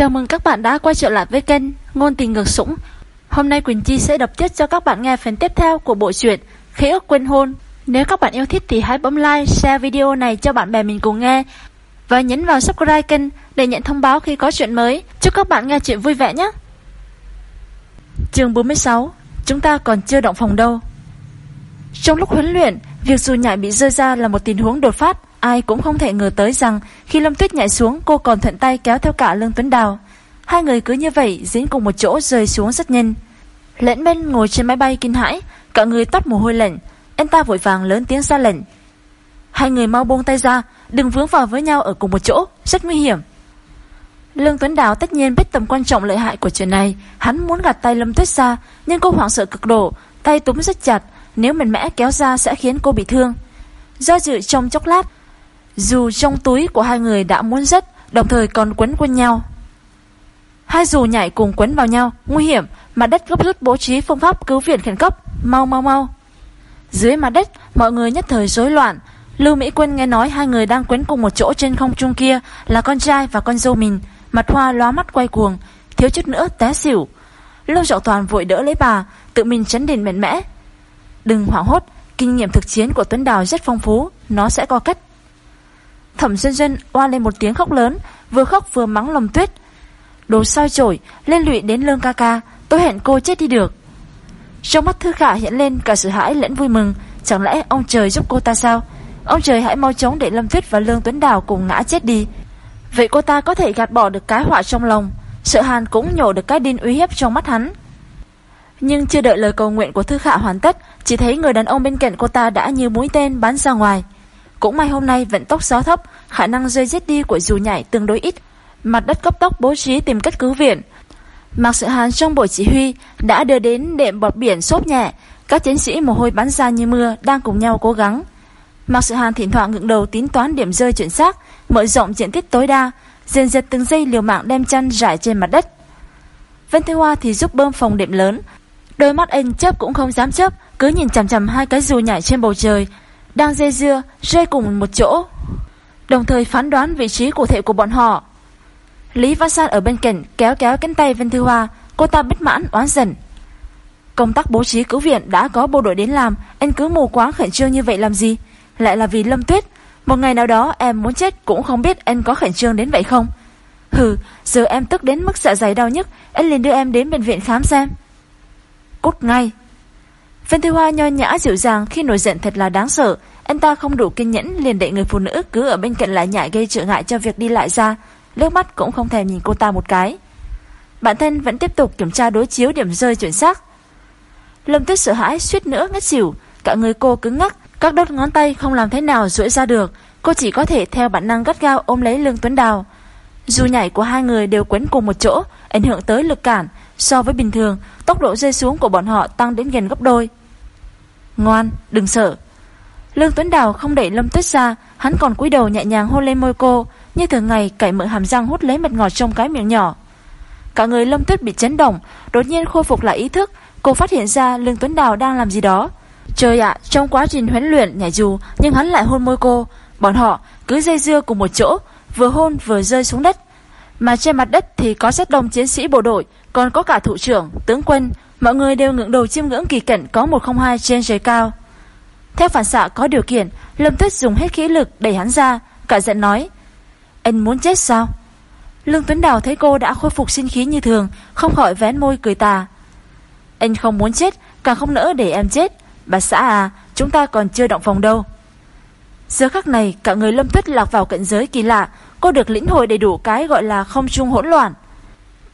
Chào mừng các bạn đã quay trở lại với kênh Ngôn tình ngược sũng. Hôm nay Quỳnh Chi sẽ đọc tiếp cho các bạn nghe phần tiếp theo của bộ truyện Khế ước quên hôn. Nếu các bạn yêu thích thì hãy bấm like, share video này cho bạn bè mình cùng nghe và nhấn vào subscribe kênh để nhận thông báo khi có chuyện mới. Chúc các bạn nghe chuyện vui vẻ nhé. Chương 46. Chúng ta còn chưa động phòng đâu. Trong lúc huấn luyện, việc dù nhảy bị rơi ra là một tình huống đột phát. Ai cũng không thể ngờ tới rằng khi Lâm Tuyết nhảy xuống cô còn thuận tay kéo theo cả Lương Tuấn Đào. Hai người cứ như vậy dính cùng một chỗ rơi xuống rất nhanh. Lẫn bên ngồi trên máy bay kinh hãi, cả người tắt mồ hôi lạnh. Anh ta vội vàng lớn tiếng ra lệnh. Hai người mau buông tay ra, đừng vướng vào với nhau ở cùng một chỗ, rất nguy hiểm. Lương Tuấn Đào tất nhiên biết tầm quan trọng lợi hại của chuyện này, hắn muốn gạt tay Lâm Tuyết ra, nhưng cô hoảng sợ cực độ, tay túm rất chặt, nếu mạnh mẽ kéo ra sẽ khiến cô bị thương. Do dự trong chốc lát, dù trong túi của hai người đã muốn rất, đồng thời còn quấn quanh nhau. Hai dù nhảy cùng quấn vào nhau, nguy hiểm, mặt đất gấp rút bố trí phương pháp cứu viện khẩn cấp, mau mau mau. Dưới mặt đất, mọi người nhất thời rối loạn. Lưu Mỹ Quân nghe nói hai người đang quấn cùng một chỗ trên không trung kia là con trai và con dâu mình, mặt hoa lóa mắt quay cuồng, thiếu chút nữa té xỉu. Lưu Trọng Toàn vội đỡ lấy bà, tự mình chấn đền mạnh mẽ. Đừng hoảng hốt, kinh nghiệm thực chiến của Tuấn Đào rất phong phú, nó sẽ có cách. Thẩm Duyên Duyên oa lên một tiếng khóc lớn, vừa khóc vừa mắng lồng tuyết. Đồ soi chổi, lên lụy đến lương ca ca, tôi hẹn cô chết đi được. Trong mắt thư khả hiện lên cả sự hãi lẫn vui mừng, chẳng lẽ ông trời giúp cô ta sao? Ông trời hãy mau chóng để Lâm Tuyết và Lương Tuấn Đào cùng ngã chết đi. Vậy cô ta có thể gạt bỏ được cái họa trong lòng, sợ hàn cũng nhổ được cái đinh uy hiếp trong mắt hắn. Nhưng chưa đợi lời cầu nguyện của Thư Khả hoàn tất, chỉ thấy người đàn ông bên cạnh cô ta đã như mũi tên bắn ra ngoài. Cũng may hôm nay vận tốc gió thấp, khả năng rơi giết đi của dù nhảy tương đối ít. Mặt đất cấp tốc bố trí tìm cách cứu viện. Mạc Sự Hàn trong bộ chỉ huy đã đưa đến đệm bọt biển xốp nhẹ, các chiến sĩ mồ hôi bắn ra như mưa đang cùng nhau cố gắng. Mạc Sự Hàn thỉnh thoảng ngẩng đầu tính toán điểm rơi chuẩn xác, mở rộng diện tích tối đa, dần dần từng giây liều mạng đem chăn rải trên mặt đất. Vân Thế Hoa thì giúp bơm phòng đệm lớn, đôi mắt anh chớp cũng không dám chớp, cứ nhìn chằm chằm hai cái dù nhảy trên bầu trời, đang dây dưa, rơi cùng một chỗ. Đồng thời phán đoán vị trí cụ thể của bọn họ. Lý Văn San ở bên cạnh kéo kéo cánh tay Vân Thư Hoa, cô ta bất mãn oán dần. Công tác bố trí cứu viện đã có bộ đội đến làm, anh cứ mù quáng khẩn trương như vậy làm gì? Lại là vì Lâm Tuyết. Một ngày nào đó em muốn chết cũng không biết anh có khẩn trương đến vậy không? Hừ, giờ em tức đến mức dạ dày đau nhức, anh liền đưa em đến bệnh viện khám xem. Cút ngay. Vân Thư Hoa nho nhã dịu dàng khi nổi giận thật là đáng sợ. Anh ta không đủ kiên nhẫn liền đẩy người phụ nữ cứ ở bên cạnh lại nhại gây trở ngại cho việc đi lại ra. Lước mắt cũng không thèm nhìn cô ta một cái. Bản thân vẫn tiếp tục kiểm tra đối chiếu điểm rơi chuẩn xác. Lâm Tuyết sợ hãi suýt nữa ngất xỉu, cả người cô cứng ngắc, các đốt ngón tay không làm thế nào duỗi ra được, cô chỉ có thể theo bản năng gắt gao ôm lấy Lương Tuấn Đào. Dù nhảy của hai người đều quấn cùng một chỗ, ảnh hưởng tới lực cản, so với bình thường, tốc độ rơi xuống của bọn họ tăng đến gần gấp đôi. Ngoan, đừng sợ. Lương Tuấn Đào không đẩy Lâm Tuyết ra, hắn còn cúi đầu nhẹ nhàng hôn lên môi cô, như thường ngày cậy mở hàm răng hút lấy mật ngọt trong cái miệng nhỏ. Cả người Lâm Tuyết bị chấn động, đột nhiên khôi phục lại ý thức, cô phát hiện ra Lương Tuấn Đào đang làm gì đó. Trời ạ, trong quá trình huấn luyện nhảy dù, nhưng hắn lại hôn môi cô, bọn họ cứ dây dưa cùng một chỗ, vừa hôn vừa rơi xuống đất. Mà trên mặt đất thì có rất đông chiến sĩ bộ đội, còn có cả thủ trưởng, tướng quân, mọi người đều ngưỡng đầu chiêm ngưỡng kỳ cảnh có 102 trên trời cao. Theo phản xạ có điều kiện, Lâm Tuyết dùng hết khí lực đẩy hắn ra, cả giận nói: "Anh muốn chết sao?" Lương Tuấn Đào thấy cô đã khôi phục sinh khí như thường, không khỏi vén môi cười tà. "Anh không muốn chết, càng không nỡ để em chết, bà xã à, chúng ta còn chưa động phòng đâu." Giờ khắc này, cả người Lâm Tuyết lạc vào cận giới kỳ lạ, cô được lĩnh hội đầy đủ cái gọi là không trung hỗn loạn.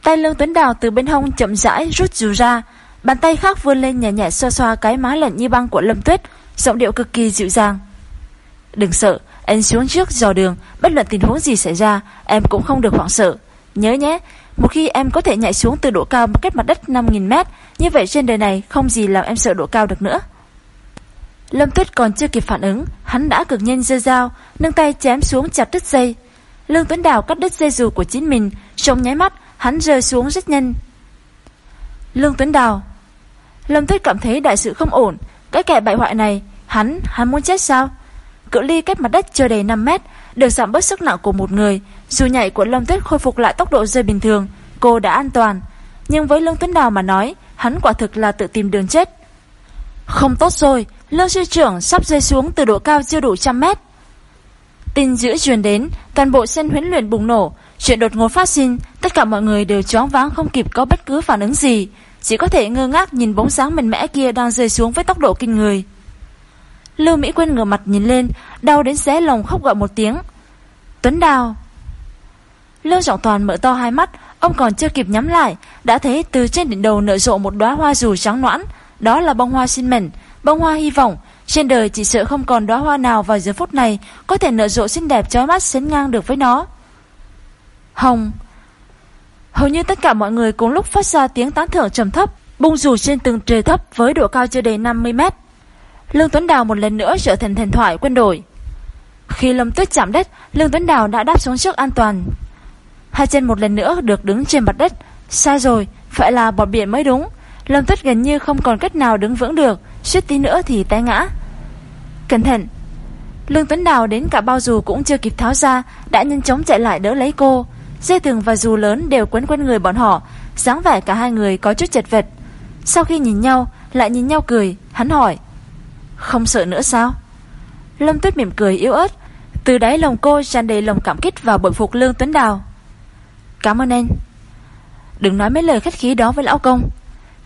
Tay Lương Tuấn Đào từ bên hông chậm rãi rút dù ra, bàn tay khác vươn lên nhẹ nhẹ xoa xoa cái má lạnh như băng của Lâm Tuyết, giọng điệu cực kỳ dịu dàng. Đừng sợ, anh xuống trước dò đường, bất luận tình huống gì xảy ra, em cũng không được hoảng sợ. Nhớ nhé, một khi em có thể nhảy xuống từ độ cao cách mặt đất 5.000 mét, như vậy trên đời này không gì làm em sợ độ cao được nữa. Lâm Tuyết còn chưa kịp phản ứng, hắn đã cực nhanh giơ dao, nâng tay chém xuống chặt đứt dây. Lương Tuấn Đào cắt đứt dây dù của chính mình, trong nháy mắt, hắn rơi xuống rất nhanh. Lương Tuấn Đào Lâm Tuyết cảm thấy đại sự không ổn, cái kẻ bại hoại này, hắn, hắn muốn chết sao? Cự ly cách mặt đất chưa đầy 5 mét, được giảm bớt sức nặng của một người, Dù nhảy của Lâm Tuyết khôi phục lại tốc độ rơi bình thường, cô đã an toàn. Nhưng với Lương Tuấn Đào mà nói, hắn quả thực là tự tìm đường chết. Không tốt rồi, Lương sư trưởng sắp rơi xuống từ độ cao chưa đủ trăm mét. Tin dữ truyền đến, toàn bộ sân huấn luyện bùng nổ, chuyện đột ngột phát sinh, tất cả mọi người đều choáng váng không kịp có bất cứ phản ứng gì, chỉ có thể ngơ ngác nhìn bóng sáng mạnh mẽ kia đang rơi xuống với tốc độ kinh người. Lưu Mỹ Quyên ngửa mặt nhìn lên, đau đến xé lòng khóc gọi một tiếng. Tuấn Đào. Lưu Trọng Toàn mở to hai mắt, ông còn chưa kịp nhắm lại, đã thấy từ trên đỉnh đầu nở rộ một đóa hoa dù trắng noãn, đó là bông hoa xin mệnh, bông hoa hy vọng. Trên đời chỉ sợ không còn đóa hoa nào vào giờ phút này có thể nở rộ xinh đẹp chói mắt sánh ngang được với nó. Hồng. Hầu như tất cả mọi người cùng lúc phát ra tiếng tán thưởng trầm thấp, bung dù trên từng trời thấp với độ cao chưa đầy 50 mét. Lương Tuấn Đào một lần nữa trở thành thần thoại quân đội. Khi Lâm Tuyết chạm đất, Lương Tuấn Đào đã đáp xuống trước an toàn. Hai chân một lần nữa được đứng trên mặt đất. Sai rồi, phải là bọt biển mới đúng. Lâm Tuyết gần như không còn cách nào đứng vững được, suýt tí nữa thì té ngã. Cẩn thận! Lương Tuấn Đào đến cả bao dù cũng chưa kịp tháo ra, đã nhanh chóng chạy lại đỡ lấy cô. Dây thừng và dù lớn đều quấn quanh người bọn họ, dáng vẻ cả hai người có chút chật vật. Sau khi nhìn nhau, lại nhìn nhau cười, hắn hỏi. Không sợ nữa sao? Lâm Tuyết mỉm cười yếu ớt, từ đáy lòng cô tràn đầy lòng cảm kích và bội phục Lương Tuấn Đào. Cảm ơn anh. Đừng nói mấy lời khách khí đó với lão công.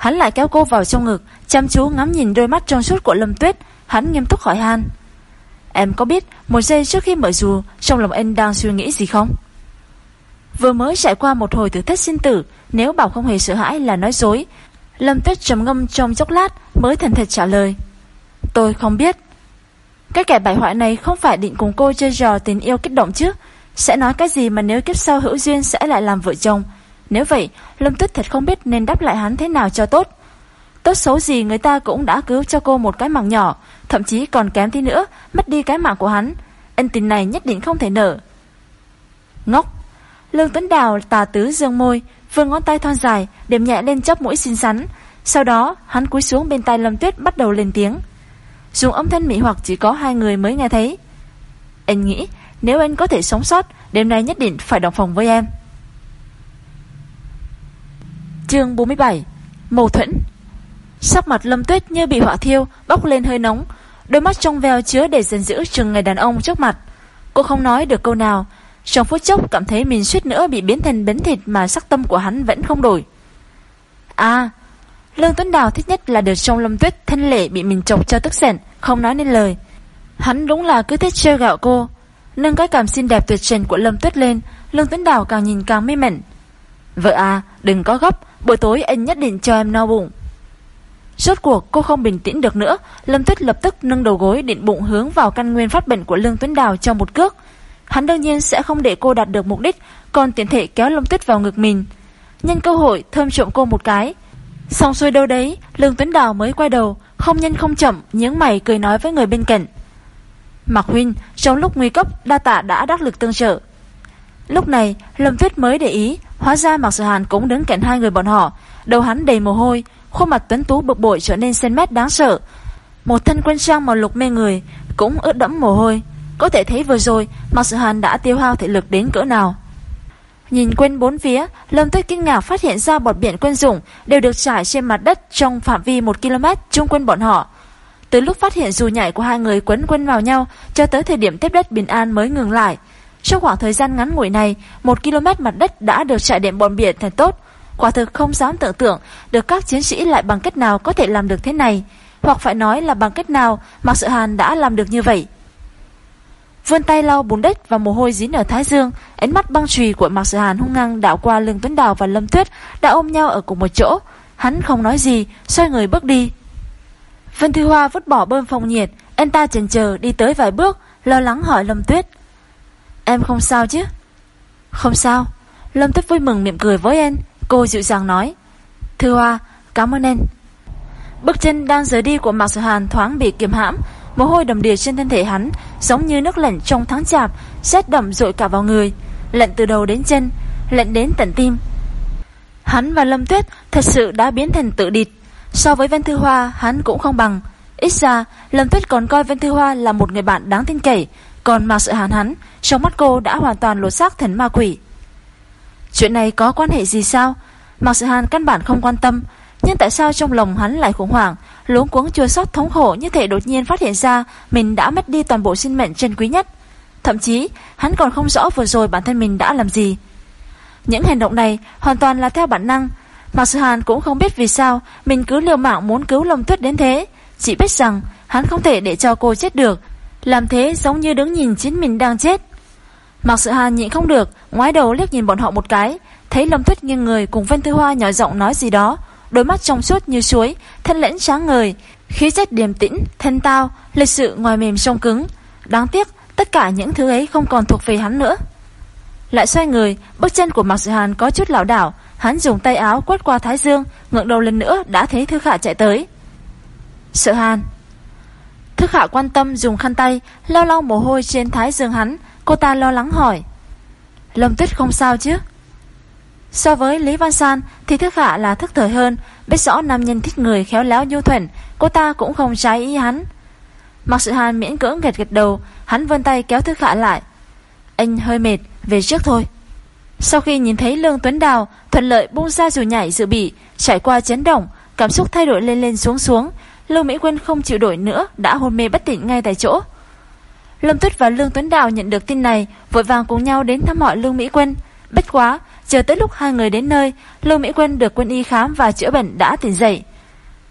Hắn lại kéo cô vào trong ngực, chăm chú ngắm nhìn đôi mắt trong suốt của Lâm Tuyết, hắn nghiêm túc hỏi han. Em có biết một giây trước khi mở dù trong lòng anh đang suy nghĩ gì không? Vừa mới trải qua một hồi thử thách sinh tử, nếu bảo không hề sợ hãi là nói dối. Lâm Tuyết trầm ngâm trong chốc lát mới thần thật trả lời. Tôi không biết. Cái kẻ bại hoại này không phải định cùng cô chơi trò tình yêu kích động chứ. Sẽ nói cái gì mà nếu kiếp sau hữu duyên sẽ lại làm vợ chồng. Nếu vậy, Lâm Tuyết thật không biết nên đáp lại hắn thế nào cho tốt. Tốt xấu gì người ta cũng đã cứu cho cô một cái mạng nhỏ, thậm chí còn kém tí nữa, mất đi cái mạng của hắn. Ân tình này nhất định không thể nở. Ngốc! Lương Tuấn Đào tà tứ dương môi, vương ngón tay thon dài, điểm nhẹ lên chóp mũi xinh xắn. Sau đó, hắn cúi xuống bên tay Lâm Tuyết bắt đầu lên tiếng. Dùng âm thanh mỹ hoặc chỉ có hai người mới nghe thấy. Anh nghĩ, nếu anh có thể sống sót, đêm nay nhất định phải đồng phòng với em. Chương 47 Mâu thuẫn Sắc mặt Lâm Tuyết như bị hỏa thiêu, bốc lên hơi nóng, đôi mắt trong veo chứa để giận dữ chừng người đàn ông trước mặt. Cô không nói được câu nào, trong phút chốc cảm thấy mình suýt nữa bị biến thành bến thịt mà sắc tâm của hắn vẫn không đổi. À, Lương Tuấn Đào thích nhất là được trong Lâm Tuyết thân lệ bị mình chọc cho tức giận, không nói nên lời. Hắn đúng là cứ thích trêu gạo cô. Nâng cái cảm xinh đẹp tuyệt trần của Lâm Tuyết lên, Lương Tuấn Đào càng nhìn càng mê mẩn. Vợ à, đừng có gấp, buổi tối anh nhất định cho em no bụng. Rốt cuộc cô không bình tĩnh được nữa, Lâm Tuyết lập tức nâng đầu gối định bụng hướng vào căn nguyên phát bệnh của Lương Tuấn Đào trong một cước. Hắn đương nhiên sẽ không để cô đạt được mục đích, còn tiện thể kéo Lâm Tuyết vào ngực mình. Nhân cơ hội thơm trộm cô một cái. Xong xuôi đâu đấy, Lương Tuấn Đào mới quay đầu, không nhanh không chậm, nhướng mày cười nói với người bên cạnh. Mạc Huynh, trong lúc nguy cấp, đa tạ đã đắc lực tương trợ. Lúc này, Lâm Tuyết mới để ý, hóa ra Mạc Sở Hàn cũng đứng cạnh hai người bọn họ, đầu hắn đầy mồ hôi, khuôn mặt tuấn tú bực bội trở nên sen mét đáng sợ. Một thân quân trang màu lục mê người, cũng ướt đẫm mồ hôi. Có thể thấy vừa rồi, Mạc Sở Hàn đã tiêu hao thể lực đến cỡ nào. Nhìn quên bốn phía, Lâm Tuyết kinh ngạc phát hiện ra bọt biển quân dụng đều được trải trên mặt đất trong phạm vi 1 km chung quân bọn họ. Từ lúc phát hiện dù nhảy của hai người quấn quân vào nhau cho tới thời điểm tiếp đất bình an mới ngừng lại. Trong khoảng thời gian ngắn ngủi này, 1 km mặt đất đã được trải đệm bọn biển thật tốt. Quả thực không dám tưởng tượng được các chiến sĩ lại bằng cách nào có thể làm được thế này, hoặc phải nói là bằng cách nào Mạc Sự Hàn đã làm được như vậy. Vươn tay lau bùn đất và mồ hôi dính ở thái dương, ánh mắt băng trùy của Mạc sự Hàn hung ngang đảo qua lưng Tuấn Đào và Lâm Tuyết đã ôm nhau ở cùng một chỗ. Hắn không nói gì, xoay người bước đi. Vân Thư Hoa vứt bỏ bơm phòng nhiệt, anh ta chần chờ đi tới vài bước, lo lắng hỏi Lâm Tuyết. Em không sao chứ? Không sao. Lâm Tuyết vui mừng miệng cười với em, cô dịu dàng nói. Thư Hoa, cảm ơn em. Bước chân đang rời đi của Mạc Sở Hàn thoáng bị kiềm hãm, Mồ hôi đầm đìa trên thân thể hắn Giống như nước lạnh trong tháng chạp Xét đậm rội cả vào người Lạnh từ đầu đến chân Lạnh đến tận tim Hắn và Lâm Tuyết thật sự đã biến thành tự địch So với Vân Thư Hoa hắn cũng không bằng Ít ra Lâm Tuyết còn coi Vân Thư Hoa là một người bạn đáng tin cậy Còn Mạc Sự Hàn hắn trong mắt cô đã hoàn toàn lột xác thần ma quỷ. Chuyện này có quan hệ gì sao? Mạc Sự Hàn căn bản không quan tâm, Nhưng tại sao trong lòng hắn lại khủng hoảng, Luống cuống chua sót thống khổ như thể đột nhiên phát hiện ra Mình đã mất đi toàn bộ sinh mệnh chân quý nhất? Thậm chí, hắn còn không rõ vừa rồi bản thân mình đã làm gì. Những hành động này hoàn toàn là theo bản năng. Mạc Sự Hàn cũng không biết vì sao Mình cứ liều mạng muốn cứu Lâm Tuyết đến thế. Chỉ biết rằng hắn không thể để cho cô chết được. Làm thế giống như đứng nhìn chính mình đang chết. Mạc Sự Hàn nhịn không được ngoái đầu liếc nhìn bọn họ một cái. Thấy Lâm Tuyết nghiêng người cùng Vân Thư Hoa nhỏ giọng nói gì đó. Đôi mắt trong suốt như suối Thân lẫn sáng ngời. Khí chất điềm tĩnh, thân tao Lịch sự ngoài mềm trong cứng. Đáng tiếc tất cả những thứ ấy không còn thuộc về hắn nữa. Lại xoay người Bước chân của Mạc Sự Hàn có chút lảo đảo. Hắn dùng tay áo quét qua Thái Dương ngượng đầu lần nữa đã thấy Thư Khả chạy tới. Sự Hàn. Thư Khả quan tâm dùng khăn tay Lau lau mồ hôi trên Thái Dương hắn. Cô ta lo lắng hỏi Lâm Tuyết không sao chứ So với Lý Văn San thì Thức Hạ là thức thời hơn, biết rõ nam nhân thích người khéo léo nhu thuận, cô ta cũng không trái ý hắn. Mặc sự hàn miễn cưỡng gật gật đầu, hắn vươn tay kéo Thức Hạ lại. Anh hơi mệt, về trước thôi. Sau khi nhìn thấy Lương Tuấn Đào thuận lợi buông ra dù nhảy dự bị, trải qua chấn động, cảm xúc thay đổi lên lên xuống xuống, Lưu Mỹ Quân không chịu đổi nữa, đã hôn mê bất tỉnh ngay tại chỗ. Lâm Tuyết và Lương Tuấn Đào nhận được tin này, vội vàng cùng nhau đến thăm hỏi Lương Mỹ Quân. Bất quá, chờ tới lúc hai người đến nơi, Lương Mỹ Quân được quân y khám và chữa bệnh đã tỉnh dậy.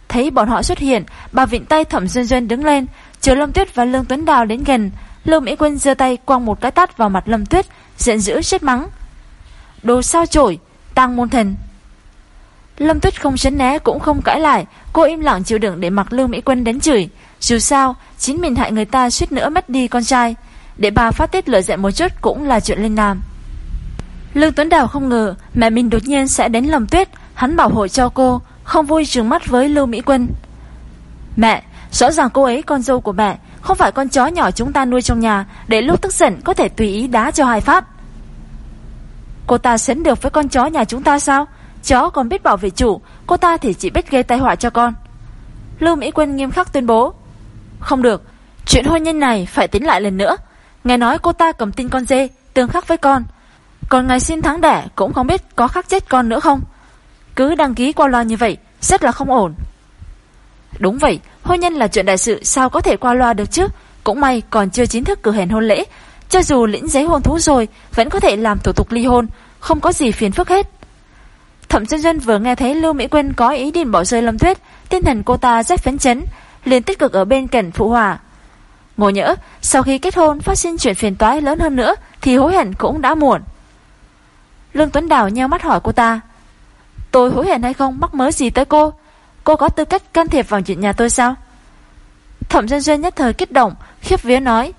Thấy bọn họ xuất hiện, bà vịn tay Thẩm Duyên Duyên đứng lên, chờ Lâm Tuyết và Lương Tuấn Đào đến gần. Lương Mỹ Quân giơ tay quăng một cái tát vào mặt Lâm Tuyết, giận dữ chết mắng. Đồ sao chổi, tăng môn thần. Lâm Tuyết không chấn né cũng không cãi lại, cô im lặng chịu đựng để mặc Lương Mỹ Quân đánh chửi. Dù sao, chính mình hại người ta suýt nữa mất đi con trai. Để bà phát tiết lửa giận một chút cũng là chuyện linh làm. Lương Tuấn Đào không ngờ mẹ mình đột nhiên sẽ đến lòng Tuyết, hắn bảo hộ cho cô, không vui trừng mắt với Lưu Mỹ Quân. Mẹ, rõ ràng cô ấy con dâu của mẹ, không phải con chó nhỏ chúng ta nuôi trong nhà, để lúc tức giận có thể tùy ý đá cho hai phát. Cô ta sến được với con chó nhà chúng ta sao? Chó còn biết bảo vệ chủ, cô ta thì chỉ biết gây tai họa cho con. Lưu Mỹ Quân nghiêm khắc tuyên bố. Không được, chuyện hôn nhân này phải tính lại lần nữa. Nghe nói cô ta cầm tin con dê, tương khắc với con. Còn ngày xin tháng đẻ cũng không biết có khắc chết con nữa không. Cứ đăng ký qua loa như vậy, rất là không ổn. Đúng vậy, hôn nhân là chuyện đại sự sao có thể qua loa được chứ. Cũng may còn chưa chính thức cử hẹn hôn lễ. Cho dù lĩnh giấy hôn thú rồi, vẫn có thể làm thủ tục ly hôn, không có gì phiền phức hết. Thẩm dân dân vừa nghe thấy Lưu Mỹ Quyên có ý định bỏ rơi Lâm Tuyết, tinh thần cô ta rất phấn chấn, liền tích cực ở bên cạnh phụ hòa. ngộ nhỡ, sau khi kết hôn phát sinh chuyện phiền toái lớn hơn nữa thì hối hận cũng đã muộn. Lương Tuấn Đào nheo mắt hỏi cô ta. Tôi hối hận hay không mắc mớ gì tới cô? Cô có tư cách can thiệp vào chuyện nhà tôi sao? Thẩm dân Duyên nhất thời kích động, khiếp vía nói.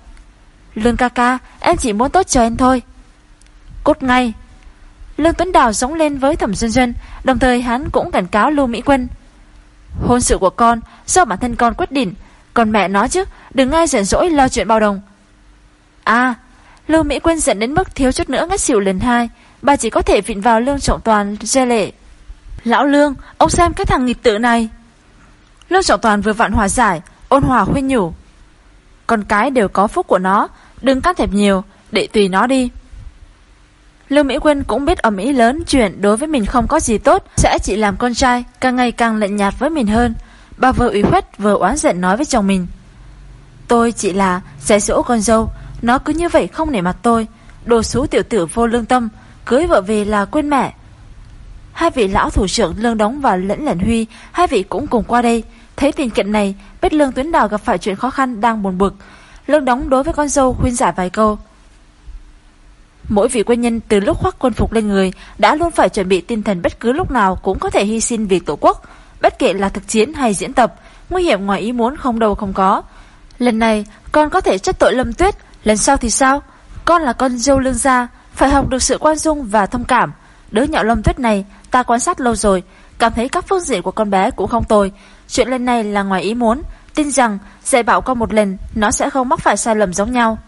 Lương ca ca, em chỉ muốn tốt cho em thôi. Cốt ngay. Lương Tuấn Đào giống lên với Thẩm dân Duyên, đồng thời hắn cũng cảnh cáo Lưu Mỹ Quân. Hôn sự của con do bản thân con quyết định, còn mẹ nói chứ, đừng ngay giận dỗi lo chuyện bao đồng. À, Lưu Mỹ Quân giận đến mức thiếu chút nữa ngất xỉu lần hai, bà chỉ có thể vịn vào Lương Trọng Toàn dê lệ. Lão Lương, ông xem cái thằng nghịch tự này. Lương Trọng Toàn vừa vặn hòa giải, ôn hòa khuyên nhủ. Con cái đều có phúc của nó, đừng can thiệp nhiều, để tùy nó đi. Lưu Mỹ Quân cũng biết ở Mỹ lớn chuyện đối với mình không có gì tốt, sẽ chỉ làm con trai càng ngày càng lạnh nhạt với mình hơn. Bà vừa ủy khuất vừa oán giận nói với chồng mình. Tôi chỉ là sẽ dỗ con dâu, nó cứ như vậy không nể mặt tôi. Đồ xú tiểu tử vô lương tâm, cưới vợ về là quên mẹ. Hai vị lão thủ trưởng Lương Đống và Lẫn Lẫn Huy, hai vị cũng cùng qua đây. Thấy tình kiện này, biết Lương Tuyến Đào gặp phải chuyện khó khăn đang buồn bực. Lương Đống đối với con dâu khuyên giải vài câu. Mỗi vị quân nhân từ lúc khoác quân phục lên người đã luôn phải chuẩn bị tinh thần bất cứ lúc nào cũng có thể hy sinh vì tổ quốc, bất kể là thực chiến hay diễn tập, nguy hiểm ngoài ý muốn không đâu không có. Lần này, con có thể trách tội Lâm Tuyết, lần sau thì sao? Con là con dâu lương gia, phải học được sự quan dung và thông cảm. Đứa nhỏ Lâm Tuyết này, ta quan sát lâu rồi, cảm thấy các phương diện của con bé cũng không tồi. Chuyện lần này là ngoài ý muốn, tin rằng dạy bảo con một lần, nó sẽ không mắc phải sai lầm giống nhau.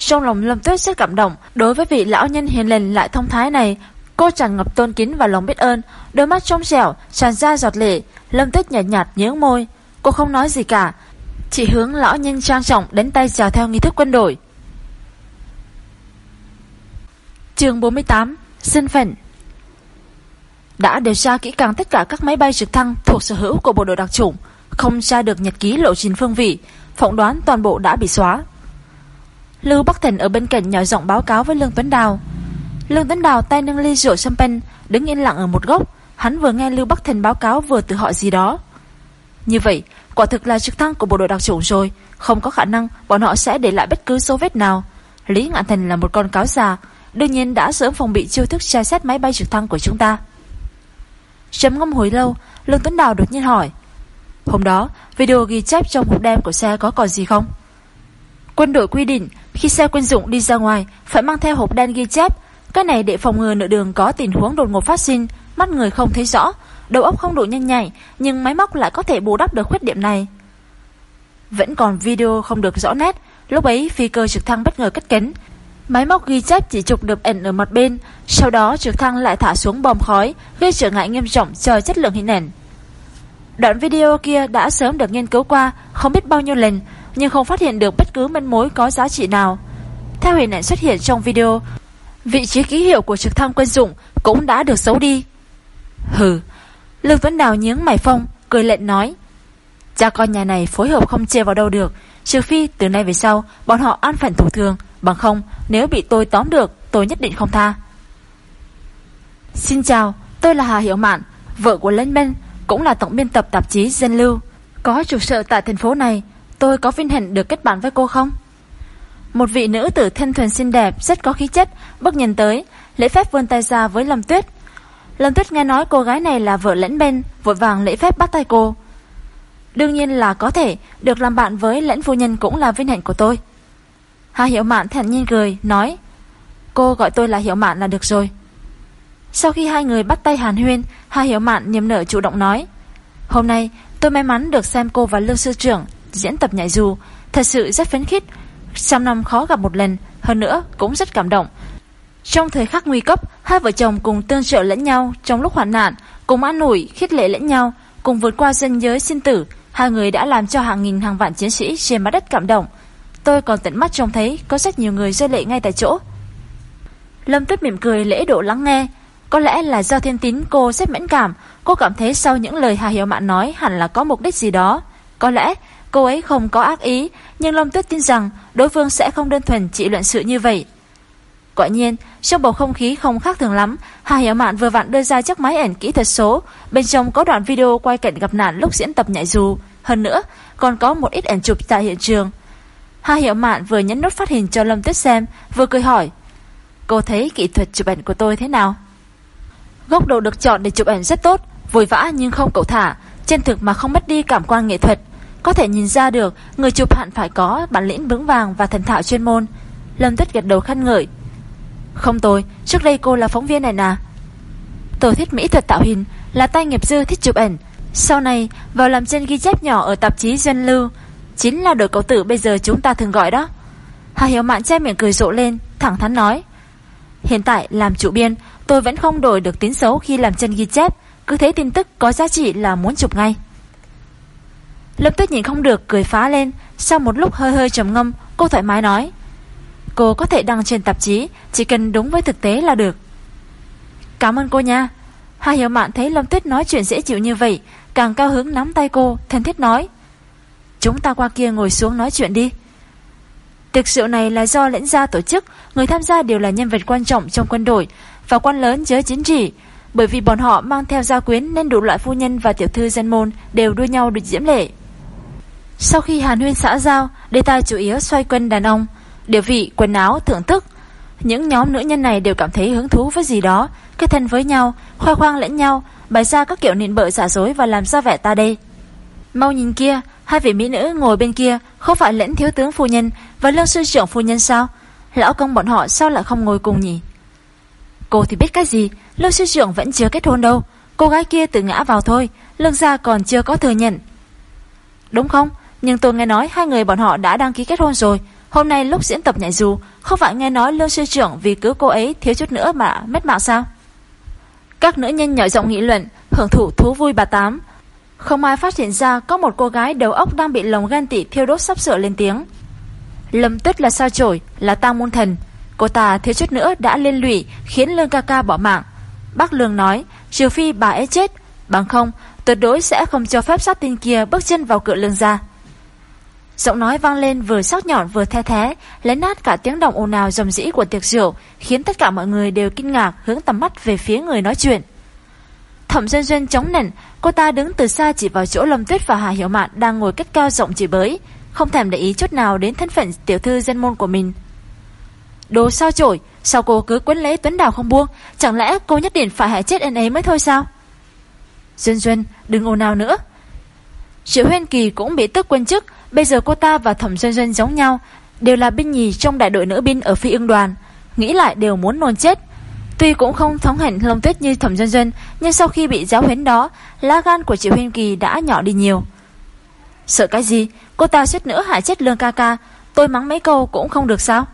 Trong lòng Lâm Tuyết rất cảm động, đối với vị lão nhân hiền lành lại thông thái này, cô tràn ngập tôn kính và lòng biết ơn, đôi mắt trong trẻo, tràn ra giọt lệ, Lâm Tuyết nhạt nhạt nhướng môi, cô không nói gì cả, Chỉ hướng lão nhân trang trọng đến tay chào theo nghi thức quân đội. chương 48 Sinh phận Đã điều tra kỹ càng tất cả các máy bay trực thăng thuộc sở hữu của bộ đội đặc chủng, không tra được nhật ký lộ trình phương vị, phỏng đoán toàn bộ đã bị xóa. Lưu Bắc Thịnh ở bên cạnh nhỏ giọng báo cáo với Lương Tuấn Đào. Lương Tuấn Đào tay nâng ly rượu champagne, đứng yên lặng ở một góc, hắn vừa nghe Lưu Bắc Thịnh báo cáo vừa tự hỏi gì đó. Như vậy, quả thực là trực thăng của bộ đội đặc chủng rồi, không có khả năng bọn họ sẽ để lại bất cứ dấu vết nào. Lý Ngạn Thành là một con cáo già, đương nhiên đã sớm phòng bị chiêu thức tra xét máy bay trực thăng của chúng ta. Chấm ngâm hồi lâu, Lương Tuấn Đào đột nhiên hỏi. Hôm đó, video ghi chép trong hộp đen của xe có còn gì không? Quân đội quy định, khi xe quân dụng đi ra ngoài, phải mang theo hộp đen ghi chép. Cái này để phòng ngừa nửa đường có tình huống đột ngột phát sinh, mắt người không thấy rõ, đầu óc không đủ nhanh nhạy, nhưng máy móc lại có thể bù đắp được khuyết điểm này. Vẫn còn video không được rõ nét, lúc ấy phi cơ trực thăng bất ngờ cất cánh. Máy móc ghi chép chỉ chụp được ảnh ở mặt bên, sau đó trực thăng lại thả xuống bom khói, gây trở ngại nghiêm trọng cho chất lượng hình ảnh. Đoạn video kia đã sớm được nghiên cứu qua không biết bao nhiêu lần, nhưng không phát hiện được bất cứ manh mối có giá trị nào. Theo hình ảnh xuất hiện trong video, vị trí ký hiệu của trực thăng quân dụng cũng đã được xấu đi. Hừ, Lương Tuấn Đào nhướng mày phong, cười lệnh nói. Cha con nhà này phối hợp không chê vào đâu được, trừ phi từ nay về sau bọn họ an phận thủ thường, bằng không nếu bị tôi tóm được tôi nhất định không tha. Xin chào, tôi là Hà Hiểu Mạn, vợ của Lân Minh, cũng là tổng biên tập tạp chí Dân Lưu. Có trụ sở tại thành phố này, tôi có vinh hạnh được kết bạn với cô không? Một vị nữ tử thân thuần xinh đẹp, rất có khí chất, bước nhìn tới, lễ phép vươn tay ra với Lâm Tuyết. Lâm Tuyết nghe nói cô gái này là vợ lẫn bên, vội vàng lễ phép bắt tay cô. Đương nhiên là có thể, được làm bạn với lẫn phu nhân cũng là vinh hạnh của tôi. Hà Hiểu Mạn thản nhiên cười, nói Cô gọi tôi là Hiểu Mạn là được rồi. Sau khi hai người bắt tay hàn huyên, Hà Hiểu Mạn niềm nở chủ động nói Hôm nay tôi may mắn được xem cô và Lương Sư Trưởng diễn tập nhảy dù, thật sự rất phấn khích. Trong năm khó gặp một lần, hơn nữa cũng rất cảm động. Trong thời khắc nguy cấp, hai vợ chồng cùng tương trợ lẫn nhau trong lúc hoạn nạn, cùng an ủi, khích lệ lẫn nhau, cùng vượt qua dân giới sinh tử, hai người đã làm cho hàng nghìn hàng vạn chiến sĩ trên mặt đất cảm động. Tôi còn tận mắt trông thấy có rất nhiều người rơi lệ ngay tại chỗ. Lâm Tuyết mỉm cười lễ độ lắng nghe, có lẽ là do thiên tín cô rất mẫn cảm, cô cảm thấy sau những lời Hà hiếu Mạn nói hẳn là có mục đích gì đó. Có lẽ cô ấy không có ác ý, nhưng Long Tuyết tin rằng đối phương sẽ không đơn thuần chỉ luận sự như vậy. Quả nhiên, trong bầu không khí không khác thường lắm, Hà Hiểu Mạn vừa vặn đưa ra chiếc máy ảnh kỹ thuật số, bên trong có đoạn video quay cảnh gặp nạn lúc diễn tập nhảy dù, hơn nữa còn có một ít ảnh chụp tại hiện trường. Hà Hiểu Mạn vừa nhấn nút phát hình cho Lâm Tuyết xem, vừa cười hỏi: "Cô thấy kỹ thuật chụp ảnh của tôi thế nào?" Góc độ được chọn để chụp ảnh rất tốt, vội vã nhưng không cậu thả, chân thực mà không mất đi cảm quan nghệ thuật. Có thể nhìn ra được người chụp hạn phải có bản lĩnh vững vàng và thần thạo chuyên môn. Lâm Tuyết gật đầu khen ngợi. Không tôi, trước đây cô là phóng viên này nà. Tổ thiết mỹ thuật tạo hình là tay nghiệp dư thích chụp ảnh. Sau này vào làm chân ghi chép nhỏ ở tạp chí Dân Lưu, chính là đội cậu tử bây giờ chúng ta thường gọi đó. Hà Hiểu Mạn che miệng cười rộ lên, thẳng thắn nói. Hiện tại làm chủ biên, tôi vẫn không đổi được tín xấu khi làm chân ghi chép, cứ thấy tin tức có giá trị là muốn chụp ngay. Lâm Tuyết nhìn không được cười phá lên, sau một lúc hơi hơi trầm ngâm, cô thoải mái nói: "Cô có thể đăng trên tạp chí, chỉ cần đúng với thực tế là được." "Cảm ơn cô nha." Hà Hiểu Mạn thấy Lâm Tuyết nói chuyện dễ chịu như vậy, càng cao hứng nắm tay cô, thân thiết nói: "Chúng ta qua kia ngồi xuống nói chuyện đi." Tiệc rượu này là do lãnh gia tổ chức, người tham gia đều là nhân vật quan trọng trong quân đội và quan lớn giới chính trị. Bởi vì bọn họ mang theo gia quyến nên đủ loại phu nhân và tiểu thư dân môn đều đua nhau được diễm lệ. Sau khi Hàn Huyên xã giao, đề tài chủ yếu xoay quanh đàn ông, địa vị, quần áo, thưởng thức. Những nhóm nữ nhân này đều cảm thấy hứng thú với gì đó, kết thân với nhau, khoe khoang lẫn nhau, bày ra các kiểu nịnh bợ giả dối và làm ra vẻ ta đây. Mau nhìn kia, hai vị mỹ nữ ngồi bên kia, không phải lẫn thiếu tướng phu nhân và lương sư trưởng phu nhân sao? Lão công bọn họ sao lại không ngồi cùng nhỉ? Cô thì biết cái gì, lương sư trưởng vẫn chưa kết hôn đâu. Cô gái kia tự ngã vào thôi, lương gia còn chưa có thừa nhận. Đúng không? Nhưng tôi nghe nói hai người bọn họ đã đăng ký kết hôn rồi. Hôm nay lúc diễn tập nhảy dù, không phải nghe nói lương sư trưởng vì cứu cô ấy thiếu chút nữa mà mất mạng sao? Các nữ nhân nhỏ giọng nghị luận, hưởng thụ thú vui bà Tám. Không ai phát hiện ra có một cô gái đầu óc đang bị lồng ghen tị thiêu đốt sắp sửa lên tiếng. Lâm Tuyết là sao chổi, là tang môn thần. Cô ta thiếu chút nữa đã liên lụy khiến Lương ca ca bỏ mạng. Bác Lương nói, trừ phi bà ấy chết, bằng không, tuyệt đối sẽ không cho phép sát tin kia bước chân vào cửa lương gia. Giọng nói vang lên vừa sắc nhọn vừa the thế, lấy nát cả tiếng động ồn ào rầm rĩ của tiệc rượu, khiến tất cả mọi người đều kinh ngạc hướng tầm mắt về phía người nói chuyện. Thẩm Duyên Duyên chống nền, cô ta đứng từ xa chỉ vào chỗ Lâm Tuyết và Hà Hiểu Mạn đang ngồi cách cao rộng chỉ bới, không thèm để ý chút nào đến thân phận tiểu thư dân môn của mình. Đồ sao chổi, sao cô cứ quấn lấy Tuấn Đào không buông, chẳng lẽ cô nhất định phải hại chết anh ấy mới thôi sao? Duyên Duyên, đừng ồn nào nữa. Triệu Huyên Kỳ cũng bị tức quên chức, bây giờ cô ta và Thẩm Duyên Duyên giống nhau, đều là binh nhì trong đại đội nữ binh ở phi ưng đoàn, nghĩ lại đều muốn nôn chết. Tuy cũng không thống hẳn lông Tuyết như Thẩm Dân Dân, nhưng sau khi bị giáo huấn đó, lá gan của Triệu Huyên Kỳ đã nhỏ đi nhiều. Sợ cái gì? Cô ta suýt nữa hại chết Lương ca ca, tôi mắng mấy câu cũng không được sao?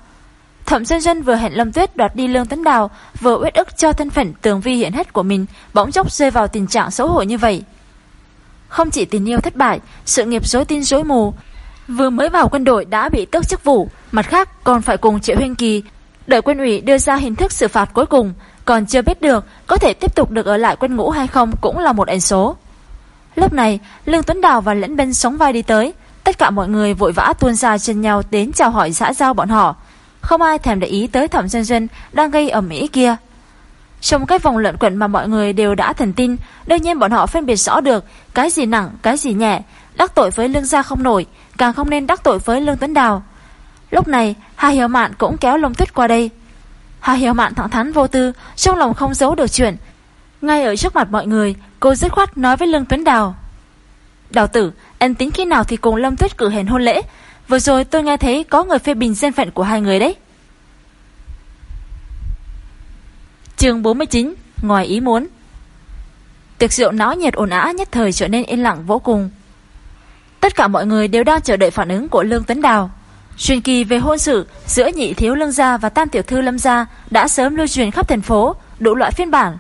Thẩm Dân Dân vừa hẹn Lâm Tuyết đoạt đi Lương Tấn Đào, vừa uất ức cho thân phận tường vi hiện hết của mình, bỗng chốc rơi vào tình trạng xấu hổ như vậy. Không chỉ tình yêu thất bại, sự nghiệp dối tin dối mù, vừa mới vào quân đội đã bị tước chức vụ, mặt khác còn phải cùng Triệu Huynh Kỳ Đợi quân ủy đưa ra hình thức xử phạt cuối cùng, còn chưa biết được có thể tiếp tục được ở lại quân ngũ hay không cũng là một ẩn số. Lúc này, Lương Tuấn Đào và Lẫn Bân sống vai đi tới, tất cả mọi người vội vã tuôn ra chân nhau đến chào hỏi xã giao bọn họ. Không ai thèm để ý tới Thẩm Dân Dân đang gây ẩm mỹ kia. Trong cái vòng luận quẩn mà mọi người đều đã thần tin, đương nhiên bọn họ phân biệt rõ được cái gì nặng, cái gì nhẹ, đắc tội với Lương gia không nổi, càng không nên đắc tội với Lương Tuấn Đào. Lúc này, Hà Hiểu Mạn cũng kéo Lông Tuyết qua đây. Hà Hiểu Mạn thẳng thắn vô tư, trong lòng không giấu được chuyện. Ngay ở trước mặt mọi người, cô dứt khoát nói với Lương Tuấn Đào. Đào tử, anh tính khi nào thì cùng Lâm Tuyết cử hẹn hôn lễ. Vừa rồi tôi nghe thấy có người phê bình dân phận của hai người đấy. Chương 49 Ngoài ý muốn Tiệc rượu náo nhiệt ồn ã nhất thời trở nên yên lặng vô cùng. Tất cả mọi người đều đang chờ đợi phản ứng của Lương Tấn Đào. Truyền kỳ về hôn sự giữa nhị thiếu lương gia và tam tiểu thư lâm gia đã sớm lưu truyền khắp thành phố, đủ loại phiên bản.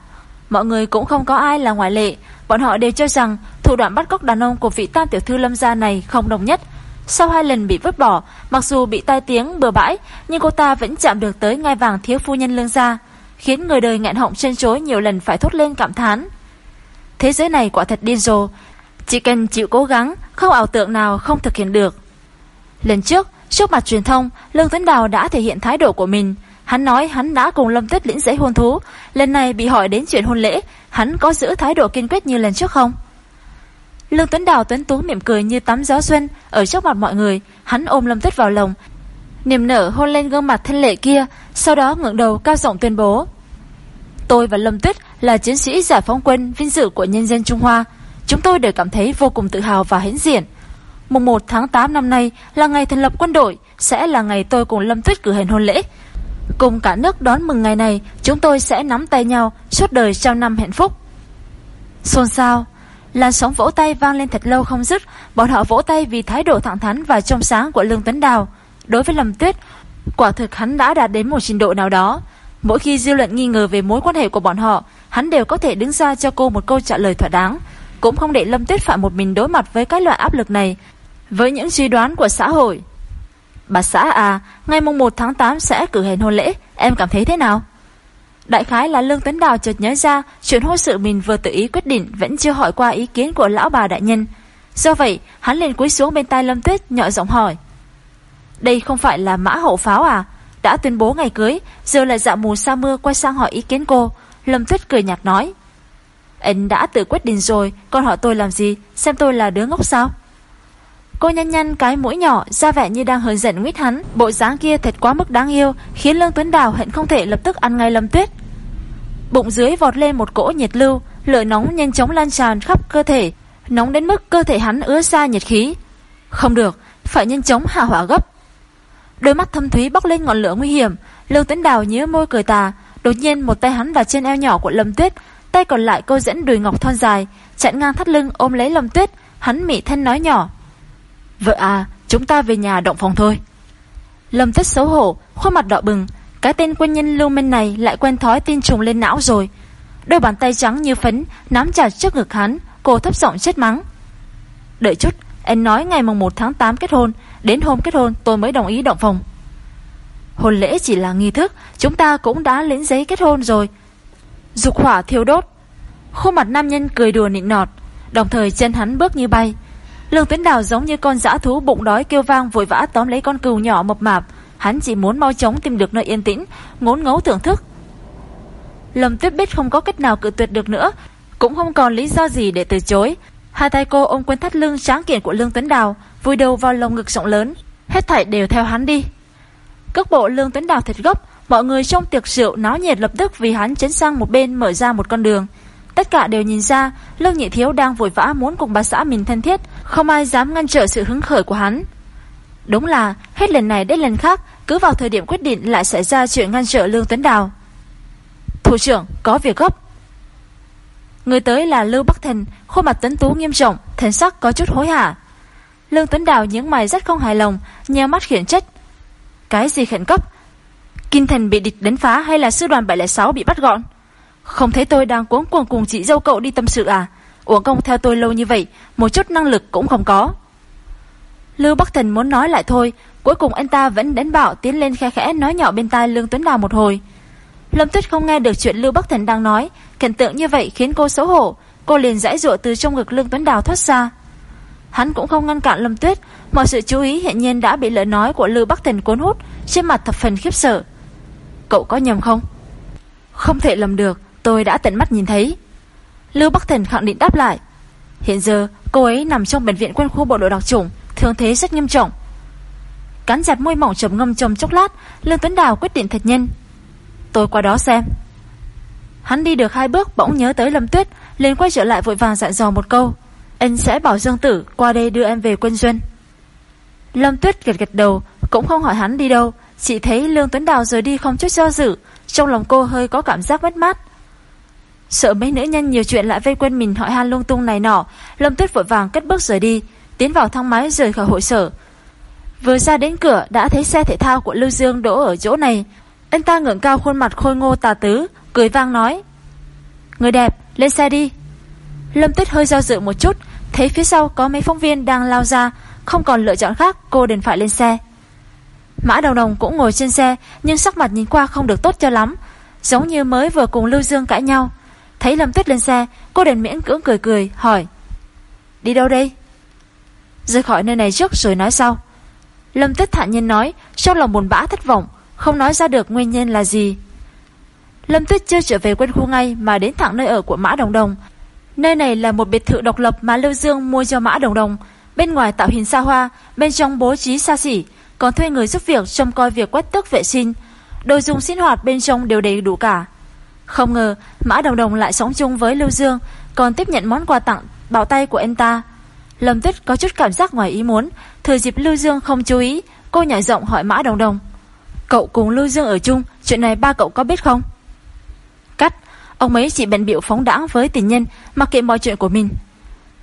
Mọi người cũng không có ai là ngoại lệ, bọn họ đều cho rằng thủ đoạn bắt cóc đàn ông của vị tam tiểu thư lâm gia này không đồng nhất. Sau hai lần bị vứt bỏ, mặc dù bị tai tiếng bừa bãi, nhưng cô ta vẫn chạm được tới ngai vàng thiếu phu nhân lương gia, khiến người đời nghẹn họng chân chối nhiều lần phải thốt lên cảm thán. Thế giới này quả thật điên rồ, chỉ cần chịu cố gắng, không ảo tượng nào không thực hiện được. Lần trước, Trước mặt truyền thông, Lương Tuấn Đào đã thể hiện thái độ của mình. Hắn nói hắn đã cùng Lâm Tuyết lĩnh giấy hôn thú. Lần này bị hỏi đến chuyện hôn lễ, hắn có giữ thái độ kiên quyết như lần trước không? Lương Tuấn Đào tuấn tú mỉm cười như tắm gió xuân ở trước mặt mọi người, hắn ôm Lâm Tuyết vào lòng, niềm nở hôn lên gương mặt thân lệ kia, sau đó ngẩng đầu cao giọng tuyên bố: "Tôi và Lâm Tuyết là chiến sĩ giải phóng quân vinh dự của nhân dân Trung Hoa, chúng tôi đều cảm thấy vô cùng tự hào và hãnh diện." Mùng 1 tháng 8 năm nay là ngày thành lập quân đội, sẽ là ngày tôi cùng Lâm Tuyết cử hành hôn lễ. Cùng cả nước đón mừng ngày này, chúng tôi sẽ nắm tay nhau suốt đời trao năm hạnh phúc. Xôn xao, làn sóng vỗ tay vang lên thật lâu không dứt, bọn họ vỗ tay vì thái độ thẳng thắn và trong sáng của Lương Tấn Đào. Đối với Lâm Tuyết, quả thực hắn đã đạt đến một trình độ nào đó. Mỗi khi dư luận nghi ngờ về mối quan hệ của bọn họ, hắn đều có thể đứng ra cho cô một câu trả lời thỏa đáng, cũng không để Lâm Tuyết phải một mình đối mặt với cái loại áp lực này, với những suy đoán của xã hội. Bà xã à, ngày mùng 1 tháng 8 sẽ cử hành hôn lễ, em cảm thấy thế nào? Đại khái là Lương Tấn Đào chợt nhớ ra chuyện hôn sự mình vừa tự ý quyết định vẫn chưa hỏi qua ý kiến của lão bà đại nhân. Do vậy, hắn liền cúi xuống bên tai Lâm Tuyết nhỏ giọng hỏi. Đây không phải là mã hậu pháo à? Đã tuyên bố ngày cưới, giờ lại dạ mù sa mưa quay sang hỏi ý kiến cô. Lâm Tuyết cười nhạt nói. Anh đã tự quyết định rồi, còn hỏi tôi làm gì, xem tôi là đứa ngốc sao? Cô nhăn nhăn cái mũi nhỏ ra vẻ như đang hơi giận nguyết hắn Bộ dáng kia thật quá mức đáng yêu Khiến Lương Tuấn Đào hận không thể lập tức ăn ngay Lâm Tuyết Bụng dưới vọt lên một cỗ nhiệt lưu Lửa nóng nhanh chóng lan tràn khắp cơ thể Nóng đến mức cơ thể hắn ứa ra nhiệt khí Không được Phải nhanh chóng hạ hỏa gấp Đôi mắt thâm thúy bốc lên ngọn lửa nguy hiểm lưu tấn Đào nhớ môi cười tà Đột nhiên một tay hắn vào trên eo nhỏ của Lâm Tuyết Tay còn lại cô dẫn đùi ngọc thon dài Chặn ngang thắt lưng ôm lấy Lâm Tuyết Hắn mị thân nói nhỏ Vợ à, chúng ta về nhà động phòng thôi. Lâm Tuyết xấu hổ, khuôn mặt đỏ bừng, cái tên quân nhân lưu minh này lại quen thói tin trùng lên não rồi. Đôi bàn tay trắng như phấn nắm chặt trước ngực hắn, cô thấp giọng chết mắng. Đợi chút, em nói ngày mùng 1 tháng 8 kết hôn, đến hôm kết hôn tôi mới đồng ý động phòng. Hôn lễ chỉ là nghi thức, chúng ta cũng đã lĩnh giấy kết hôn rồi. Dục hỏa thiêu đốt. Khuôn mặt nam nhân cười đùa nịnh nọt, đồng thời chân hắn bước như bay. Lương Tuấn Đào giống như con dã thú bụng đói kêu vang vội vã tóm lấy con cừu nhỏ mập mạp, hắn chỉ muốn mau chóng tìm được nơi yên tĩnh, ngốn ngấu thưởng thức. Lâm Tuyết biết không có cách nào cự tuyệt được nữa, cũng không còn lý do gì để từ chối. Hai tay cô ôm quên thắt lưng tráng kiện của Lương Tuấn Đào, vùi đầu vào lồng ngực rộng lớn, hết thảy đều theo hắn đi. Cước bộ Lương Tuấn Đào thật gấp, mọi người trong tiệc rượu náo nhiệt lập tức vì hắn chấn sang một bên mở ra một con đường. Tất cả đều nhìn ra, Lương Nhị Thiếu đang vội vã muốn cùng bà xã mình thân thiết, không ai dám ngăn trở sự hứng khởi của hắn. Đúng là, hết lần này đến lần khác, cứ vào thời điểm quyết định lại xảy ra chuyện ngăn trở Lương Tuấn Đào. Thủ trưởng, có việc gấp. Người tới là Lưu Bắc Thần, khuôn mặt tuấn tú nghiêm trọng, thần sắc có chút hối hả. Lương Tuấn Đào những mày rất không hài lòng, nheo mắt khiển trách. Cái gì khẩn cấp? Kinh thần bị địch đánh phá hay là sư đoàn 706 bị bắt gọn? Không thấy tôi đang cuống cuồng cùng chị dâu cậu đi tâm sự à? Uổng công theo tôi lâu như vậy, một chút năng lực cũng không có. Lưu Bắc Thần muốn nói lại thôi, cuối cùng anh ta vẫn đánh bảo tiến lên khe khẽ nói nhỏ bên tai Lương Tuấn Đào một hồi. Lâm Tuyết không nghe được chuyện Lưu Bắc Thần đang nói, cảnh tượng như vậy khiến cô xấu hổ, cô liền giải dụa từ trong ngực Lương Tuấn Đào thoát ra. Hắn cũng không ngăn cản Lâm Tuyết, mọi sự chú ý hiện nhiên đã bị lời nói của Lưu Bắc Thần cuốn hút, trên mặt thập phần khiếp sợ. Cậu có nhầm không? Không thể lầm được, tôi đã tận mắt nhìn thấy. Lưu Bắc Thần khẳng định đáp lại. Hiện giờ, cô ấy nằm trong bệnh viện quân khu bộ đội đặc chủng, thương thế rất nghiêm trọng. Cắn chặt môi mỏng trầm ngâm trong chốc lát, Lương Tuấn Đào quyết định thật nhân. Tôi qua đó xem. Hắn đi được hai bước bỗng nhớ tới Lâm Tuyết, liền quay trở lại vội vàng dặn dò một câu. Anh sẽ bảo Dương Tử qua đây đưa em về quân Doanh. Lâm Tuyết gật gật đầu, cũng không hỏi hắn đi đâu, chỉ thấy Lương Tuấn Đào rời đi không chút do dự, trong lòng cô hơi có cảm giác mất mát. Sợ mấy nữ nhân nhiều chuyện lại vây quanh mình hỏi han lung tung này nọ, Lâm Tuyết vội vàng cất bước rời đi, tiến vào thang máy rời khỏi hội sở. Vừa ra đến cửa đã thấy xe thể thao của Lưu Dương đỗ ở chỗ này. Anh ta ngưỡng cao khuôn mặt khôi ngô tà tứ, cười vang nói: "Người đẹp, lên xe đi." Lâm Tuyết hơi do dự một chút, thấy phía sau có mấy phóng viên đang lao ra, không còn lựa chọn khác, cô đành phải lên xe. Mã Đồng Đồng cũng ngồi trên xe, nhưng sắc mặt nhìn qua không được tốt cho lắm, giống như mới vừa cùng Lưu Dương cãi nhau. Thấy Lâm Tuyết lên xe, cô đành miễn cưỡng cười cười, hỏi. Đi đâu đây? Rời khỏi nơi này trước rồi nói sau. Lâm Tuyết thản nhiên nói, trong lòng buồn bã thất vọng, không nói ra được nguyên nhân là gì. Lâm Tuyết chưa trở về quân khu ngay mà đến thẳng nơi ở của Mã Đồng Đồng. Nơi này là một biệt thự độc lập mà Lưu Dương mua cho Mã Đồng Đồng. Bên ngoài tạo hình xa hoa, bên trong bố trí xa xỉ, còn thuê người giúp việc trông coi việc quét tước vệ sinh. Đồ dùng sinh hoạt bên trong đều đầy đủ cả. Không ngờ Mã Đồng Đồng lại sống chung với Lưu Dương Còn tiếp nhận món quà tặng bảo tay của anh ta Lâm Tuyết có chút cảm giác ngoài ý muốn Thời dịp Lưu Dương không chú ý Cô nhảy rộng hỏi Mã Đồng Đồng Cậu cùng Lưu Dương ở chung Chuyện này ba cậu có biết không Ông ấy chỉ bèn biểu phóng đãng với tình nhân Mặc kệ mọi chuyện của mình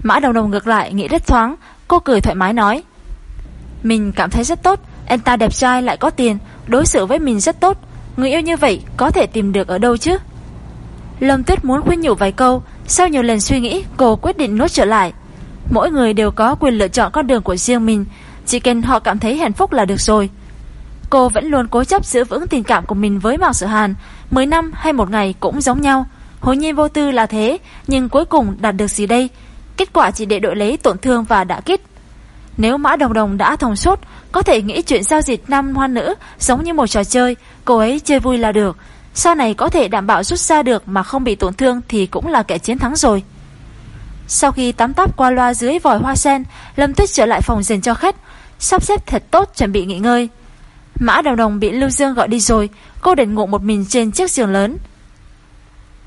Mã Đồng Đồng ngược lại nghĩ rất thoáng Cô cười thoải mái nói Mình cảm thấy rất tốt Anh ta đẹp trai lại có tiền Đối xử với mình rất tốt Người yêu như vậy có thể tìm được ở đâu chứ Lâm Tuyết muốn khuyên nhủ vài câu, sau nhiều lần suy nghĩ, cô quyết định nốt trở lại. Mỗi người đều có quyền lựa chọn con đường của riêng mình, chỉ cần họ cảm thấy hạnh phúc là được rồi. Cô vẫn luôn cố chấp giữ vững tình cảm của mình với Mạc Sự Hàn, 10 năm hay một ngày cũng giống nhau. Hối nhiên vô tư là thế, nhưng cuối cùng đạt được gì đây? Kết quả chỉ để đội lấy tổn thương và đã kích. Nếu Mã Đồng Đồng đã thông suốt, có thể nghĩ chuyện giao dịch nam hoan nữ giống như một trò chơi, cô ấy chơi vui là được, sau này có thể đảm bảo rút ra được mà không bị tổn thương thì cũng là kẻ chiến thắng rồi. Sau khi tắm tắp qua loa dưới vòi hoa sen, Lâm Tuyết trở lại phòng dành cho khách, sắp xếp thật tốt chuẩn bị nghỉ ngơi. Mã Đồng Đồng bị Lưu Dương gọi đi rồi, cô định ngộ một mình trên chiếc giường lớn.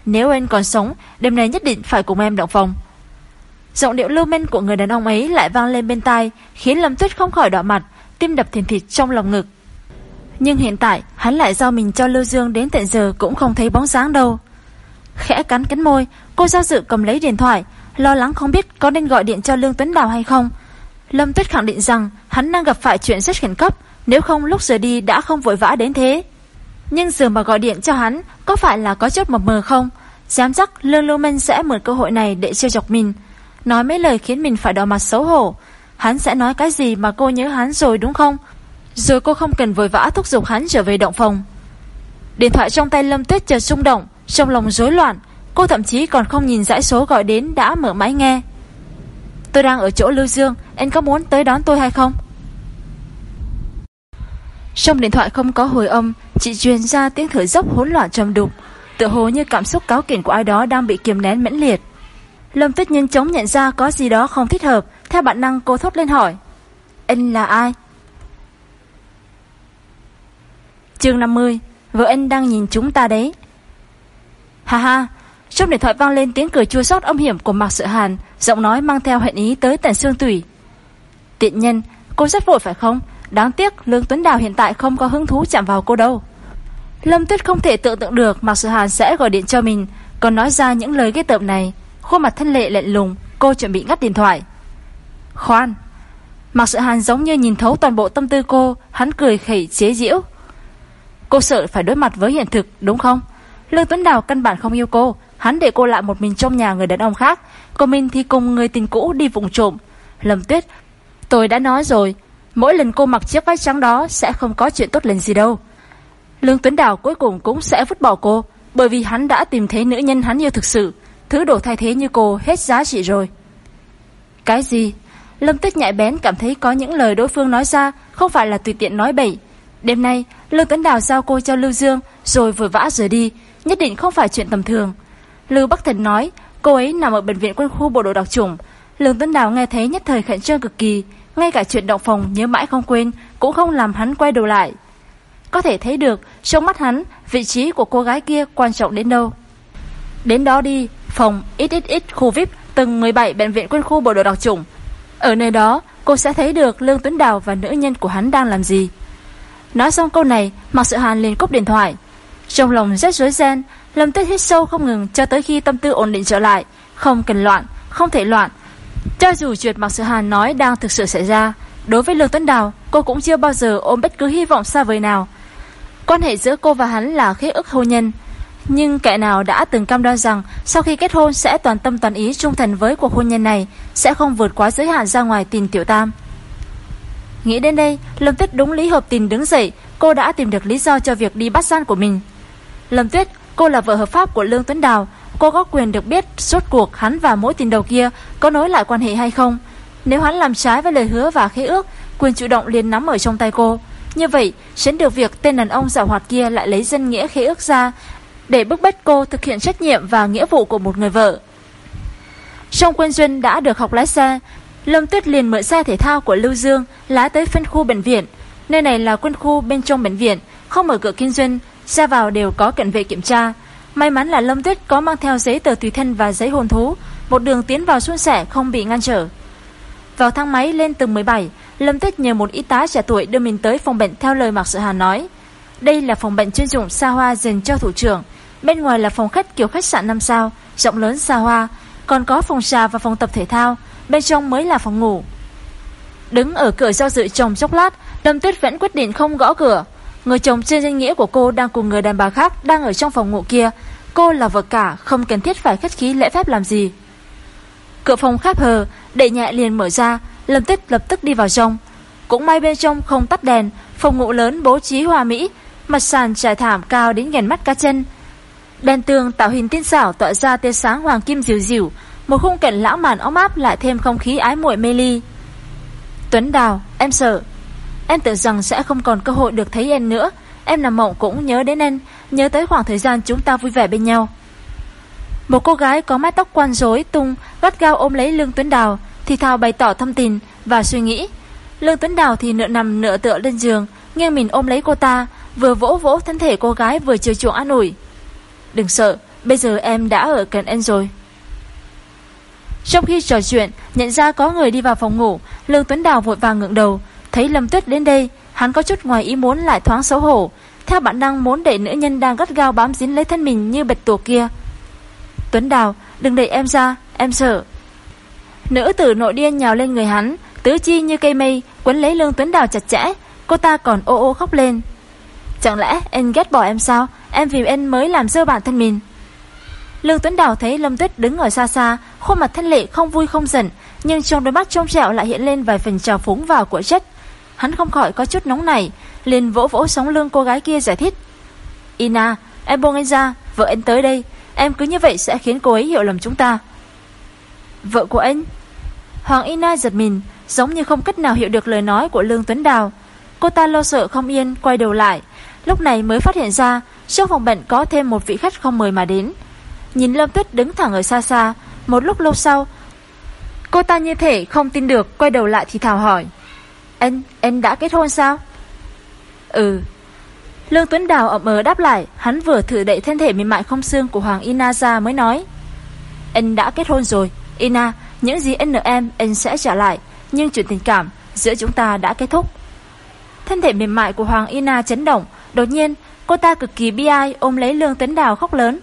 Nếu anh còn sống, đêm nay nhất định phải cùng em động phòng. Giọng điệu lưu men của người đàn ông ấy lại vang lên bên tai, khiến Lâm Tuyết không khỏi đỏ mặt, tim đập thình thịt trong lòng ngực. Nhưng hiện tại hắn lại giao mình cho Lưu Dương đến tận giờ cũng không thấy bóng dáng đâu. Khẽ cắn cánh môi, cô giao dự cầm lấy điện thoại, lo lắng không biết có nên gọi điện cho Lương Tuấn Đào hay không. Lâm Tuyết khẳng định rằng hắn đang gặp phải chuyện rất khẩn cấp, nếu không lúc rời đi đã không vội vã đến thế. Nhưng giờ mà gọi điện cho hắn có phải là có chút mập mờ không? Dám chắc Lương Lưu Minh sẽ mượn cơ hội này để trêu chọc mình. nói mấy lời khiến mình phải đỏ mặt xấu hổ. Hắn sẽ nói cái gì mà cô nhớ hắn rồi đúng không? Rồi cô không cần vội vã thúc giục hắn trở về động phòng. Điện thoại trong tay Lâm Tuyết chợt rung động, trong lòng rối loạn, cô thậm chí còn không nhìn dãy số gọi đến đã mở máy nghe. Tôi đang ở chỗ Lưu Dương, anh có muốn tới đón tôi hay không? Trong điện thoại không có hồi âm, chị truyền ra tiếng thở dốc hỗn loạn trầm đục, tựa hồ như cảm xúc cáo kỉnh của ai đó đang bị kiềm nén mãnh liệt. Lâm Tuyết nhanh chóng nhận ra có gì đó không thích hợp, theo bản năng cô thốt lên hỏi: "Anh là ai?" Chương 50, vợ anh đang nhìn chúng ta đấy. Ha ha, trong điện thoại vang lên tiếng cười chua xót âm hiểm của Mạc Sự Hàn, giọng nói mang theo hẹn ý tới tận xương tủy. Tiện nhân, cô rất vội phải không? Đáng tiếc Lương Tuấn Đào hiện tại không có hứng thú chạm vào cô đâu. Lâm Tuyết không thể tưởng tượng được Mạc Sự Hàn sẽ gọi điện cho mình, còn nói ra những lời ghê tợm này. Khuôn mặt thân lệ lạnh lùng, cô chuẩn bị ngắt điện thoại. Khoan, Mạc Sự Hàn giống như nhìn thấu toàn bộ tâm tư cô, hắn cười khẩy chế giễu. Cô sợ phải đối mặt với hiện thực, đúng không? Lương Tuấn Đào căn bản không yêu cô, hắn để cô lại một mình trong nhà người đàn ông khác, còn mình thì cùng người tình cũ đi vùng trộm. Lâm Tuyết, tôi đã nói rồi, mỗi lần cô mặc chiếc váy trắng đó sẽ không có chuyện tốt lành gì đâu. Lương Tuấn Đào cuối cùng cũng sẽ vứt bỏ cô, bởi vì hắn đã tìm thấy nữ nhân hắn yêu thực sự, thứ đồ thay thế như cô hết giá trị rồi. Cái gì? Lâm Tuyết nhạy bén cảm thấy có những lời đối phương nói ra không phải là tùy tiện nói bậy. Đêm nay, Lương Tuấn Đào giao cô cho Lưu Dương rồi vừa vã rời đi, nhất định không phải chuyện tầm thường. Lưu Bắc Thần nói, cô ấy nằm ở bệnh viện quân khu bộ đội đặc chủng. Lương Tuấn Đào nghe thấy nhất thời khẩn trương cực kỳ, ngay cả chuyện động phòng nhớ mãi không quên, cũng không làm hắn quay đầu lại. Có thể thấy được, trong mắt hắn, vị trí của cô gái kia quan trọng đến đâu. Đến đó đi, phòng XXX khu VIP tầng 17 bệnh viện quân khu bộ đội đặc chủng. Ở nơi đó, cô sẽ thấy được Lương Tuấn Đào và nữ nhân của hắn đang làm gì. Nói xong câu này, Mạc Sự Hàn liền cúp điện thoại. Trong lòng rất rối ren, Lâm Tuyết hít sâu không ngừng cho tới khi tâm tư ổn định trở lại, không cần loạn, không thể loạn. Cho dù chuyện Mạc Sự Hàn nói đang thực sự xảy ra, đối với Lương Tuấn Đào, cô cũng chưa bao giờ ôm bất cứ hy vọng xa vời nào. Quan hệ giữa cô và hắn là khế ức hôn nhân, nhưng kẻ nào đã từng cam đoan rằng sau khi kết hôn sẽ toàn tâm toàn ý trung thành với cuộc hôn nhân này, sẽ không vượt quá giới hạn ra ngoài tình tiểu tam. Nghĩ đến đây, Lâm Tuyết đúng lý hợp tình đứng dậy, cô đã tìm được lý do cho việc đi bắt gian của mình. Lâm Tuyết, cô là vợ hợp pháp của Lương Tuấn Đào, cô có quyền được biết suốt cuộc hắn và mối tình đầu kia có nối lại quan hệ hay không. Nếu hắn làm trái với lời hứa và khế ước, quyền chủ động liền nắm ở trong tay cô. Như vậy, tránh được việc tên đàn ông giả hoạt kia lại lấy dân nghĩa khế ước ra để bức bách cô thực hiện trách nhiệm và nghĩa vụ của một người vợ. Trong quân duyên đã được học lái xe, Lâm Tuyết liền mượn xe thể thao của Lưu Dương lái tới phân khu bệnh viện. Nơi này là quân khu bên trong bệnh viện, không mở cửa kinh doanh, ra vào đều có cận vệ kiểm tra. May mắn là Lâm Tuyết có mang theo giấy tờ tùy thân và giấy hôn thú, một đường tiến vào suôn sẻ không bị ngăn trở. Vào thang máy lên tầng 17, Lâm Tuyết nhờ một y tá trẻ tuổi đưa mình tới phòng bệnh theo lời Mạc Sự Hàn nói. Đây là phòng bệnh chuyên dụng xa hoa dành cho thủ trưởng, bên ngoài là phòng khách kiểu khách sạn 5 sao, rộng lớn xa hoa, còn có phòng trà và phòng tập thể thao, bên trong mới là phòng ngủ. Đứng ở cửa do dự chồng chốc lát, Lâm Tuyết vẫn quyết định không gõ cửa. Người chồng trên danh nghĩa của cô đang cùng người đàn bà khác đang ở trong phòng ngủ kia. Cô là vợ cả, không cần thiết phải khách khí lễ phép làm gì. Cửa phòng khép hờ, đẩy nhẹ liền mở ra, Lâm Tích lập tức đi vào trong. Cũng may bên trong không tắt đèn, phòng ngủ lớn bố trí hòa mỹ, mặt sàn trải thảm cao đến gần mắt cá chân. Đèn tường tạo hình tinh xảo tỏa ra tia sáng hoàng kim dịu dịu, một khung cảnh lãng mạn ấm áp lại thêm không khí ái muội mê ly. Tuấn Đào, em sợ. Em tưởng rằng sẽ không còn cơ hội được thấy em nữa. Em nằm mộng cũng nhớ đến em, nhớ tới khoảng thời gian chúng ta vui vẻ bên nhau. Một cô gái có mái tóc quan rối tung, gắt gao ôm lấy Lương Tuấn Đào, thì thào bày tỏ thâm tình và suy nghĩ. Lương Tuấn Đào thì nửa nằm nửa tựa lên giường, nghiêng mình ôm lấy cô ta, vừa vỗ vỗ thân thể cô gái vừa chiều chuộng an ủi. Đừng sợ, bây giờ em đã ở gần em rồi. Trong khi trò chuyện, nhận ra có người đi vào phòng ngủ, Lương Tuấn Đào vội vàng ngượng đầu, thấy Lâm Tuyết đến đây, hắn có chút ngoài ý muốn lại thoáng xấu hổ, theo bản năng muốn để nữ nhân đang gắt gao bám dính lấy thân mình như bạch tuộc kia. Tuấn Đào, đừng đẩy em ra, em sợ. Nữ tử nội điên nhào lên người hắn, tứ chi như cây mây, quấn lấy Lương Tuấn Đào chặt chẽ, cô ta còn ô ô khóc lên. Chẳng lẽ em ghét bỏ em sao? Em vì em mới làm dơ bản thân mình. Lương Tuấn Đào thấy Lâm Tuyết đứng ở xa xa, Khuôn mặt thanh lệ không vui không giận, nhưng trong đôi mắt trong trẻo lại hiện lên vài phần trào phúng và của chất. Hắn không khỏi có chút nóng này, liền vỗ vỗ sống lưng cô gái kia giải thích. Ina, em buông anh ra, vợ anh tới đây, em cứ như vậy sẽ khiến cô ấy hiểu lầm chúng ta. Vợ của anh? Hoàng Ina giật mình, giống như không cách nào hiểu được lời nói của Lương Tuấn Đào. Cô ta lo sợ không yên, quay đầu lại, lúc này mới phát hiện ra trong phòng bệnh có thêm một vị khách không mời mà đến. Nhìn Lâm Tuyết đứng thẳng ở xa xa, một lúc lâu sau, cô ta như thể không tin được, quay đầu lại thì thào hỏi. Anh, anh đã kết hôn sao? Ừ. Lương Tuấn Đào ậm ờ đáp lại, hắn vừa thử đậy thân thể mềm mại không xương của Hoàng Ina ra mới nói. Anh đã kết hôn rồi, Ina, những gì anh nợ em, anh sẽ trả lại, nhưng chuyện tình cảm giữa chúng ta đã kết thúc. Thân thể mềm mại của Hoàng Ina chấn động, đột nhiên cô ta cực kỳ bi ai ôm lấy Lương Tuấn Đào khóc lớn.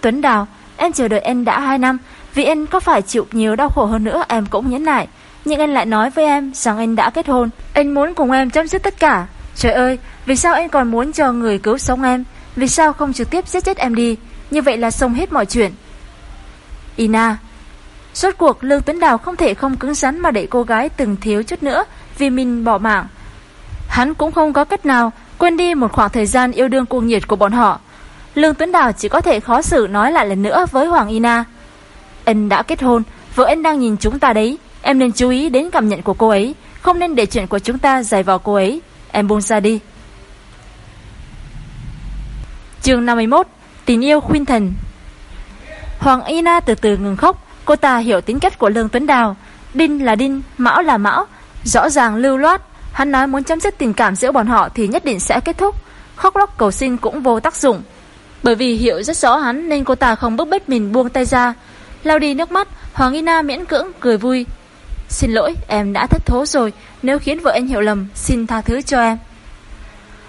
Tuấn Đào, em chờ đợi anh đã 2 năm, vì anh có phải chịu nhiều đau khổ hơn nữa em cũng nhẫn nại. Nhưng anh lại nói với em rằng anh đã kết hôn, anh muốn cùng em chấm dứt tất cả. Trời ơi, vì sao anh còn muốn cho người cứu sống em? Vì sao không trực tiếp giết chết em đi? Như vậy là xong hết mọi chuyện. Ina Rốt cuộc Lương Tuấn Đào không thể không cứng rắn mà để cô gái từng thiếu chút nữa vì mình bỏ mạng. Hắn cũng không có cách nào quên đi một khoảng thời gian yêu đương cuồng nhiệt của bọn họ. Lương Tuấn Đào chỉ có thể khó xử nói lại lần nữa với Hoàng Ina. Anh đã kết hôn, vợ anh đang nhìn chúng ta đấy. Em nên chú ý đến cảm nhận của cô ấy, không nên để chuyện của chúng ta dài vào cô ấy. Em buông ra đi. chương 51 Tình yêu khuyên thần. Hoàng Ina từ từ ngừng khóc. Cô ta hiểu tính cách của Lương Tuấn Đào. Đinh là Đinh, Mão là Mão. Rõ ràng lưu loát. Hắn nói muốn chấm dứt tình cảm giữa bọn họ Thì nhất định sẽ kết thúc. Khóc lóc cầu xin cũng vô tác dụng. Bởi vì hiểu rất rõ hắn Nên cô ta không bức bách mình buông tay ra. Lao đi nước mắt Hoàng Ina miễn cưỡng cười vui. Xin lỗi, em đã thất thố rồi. Nếu khiến vợ anh hiểu lầm, Xin tha thứ cho em.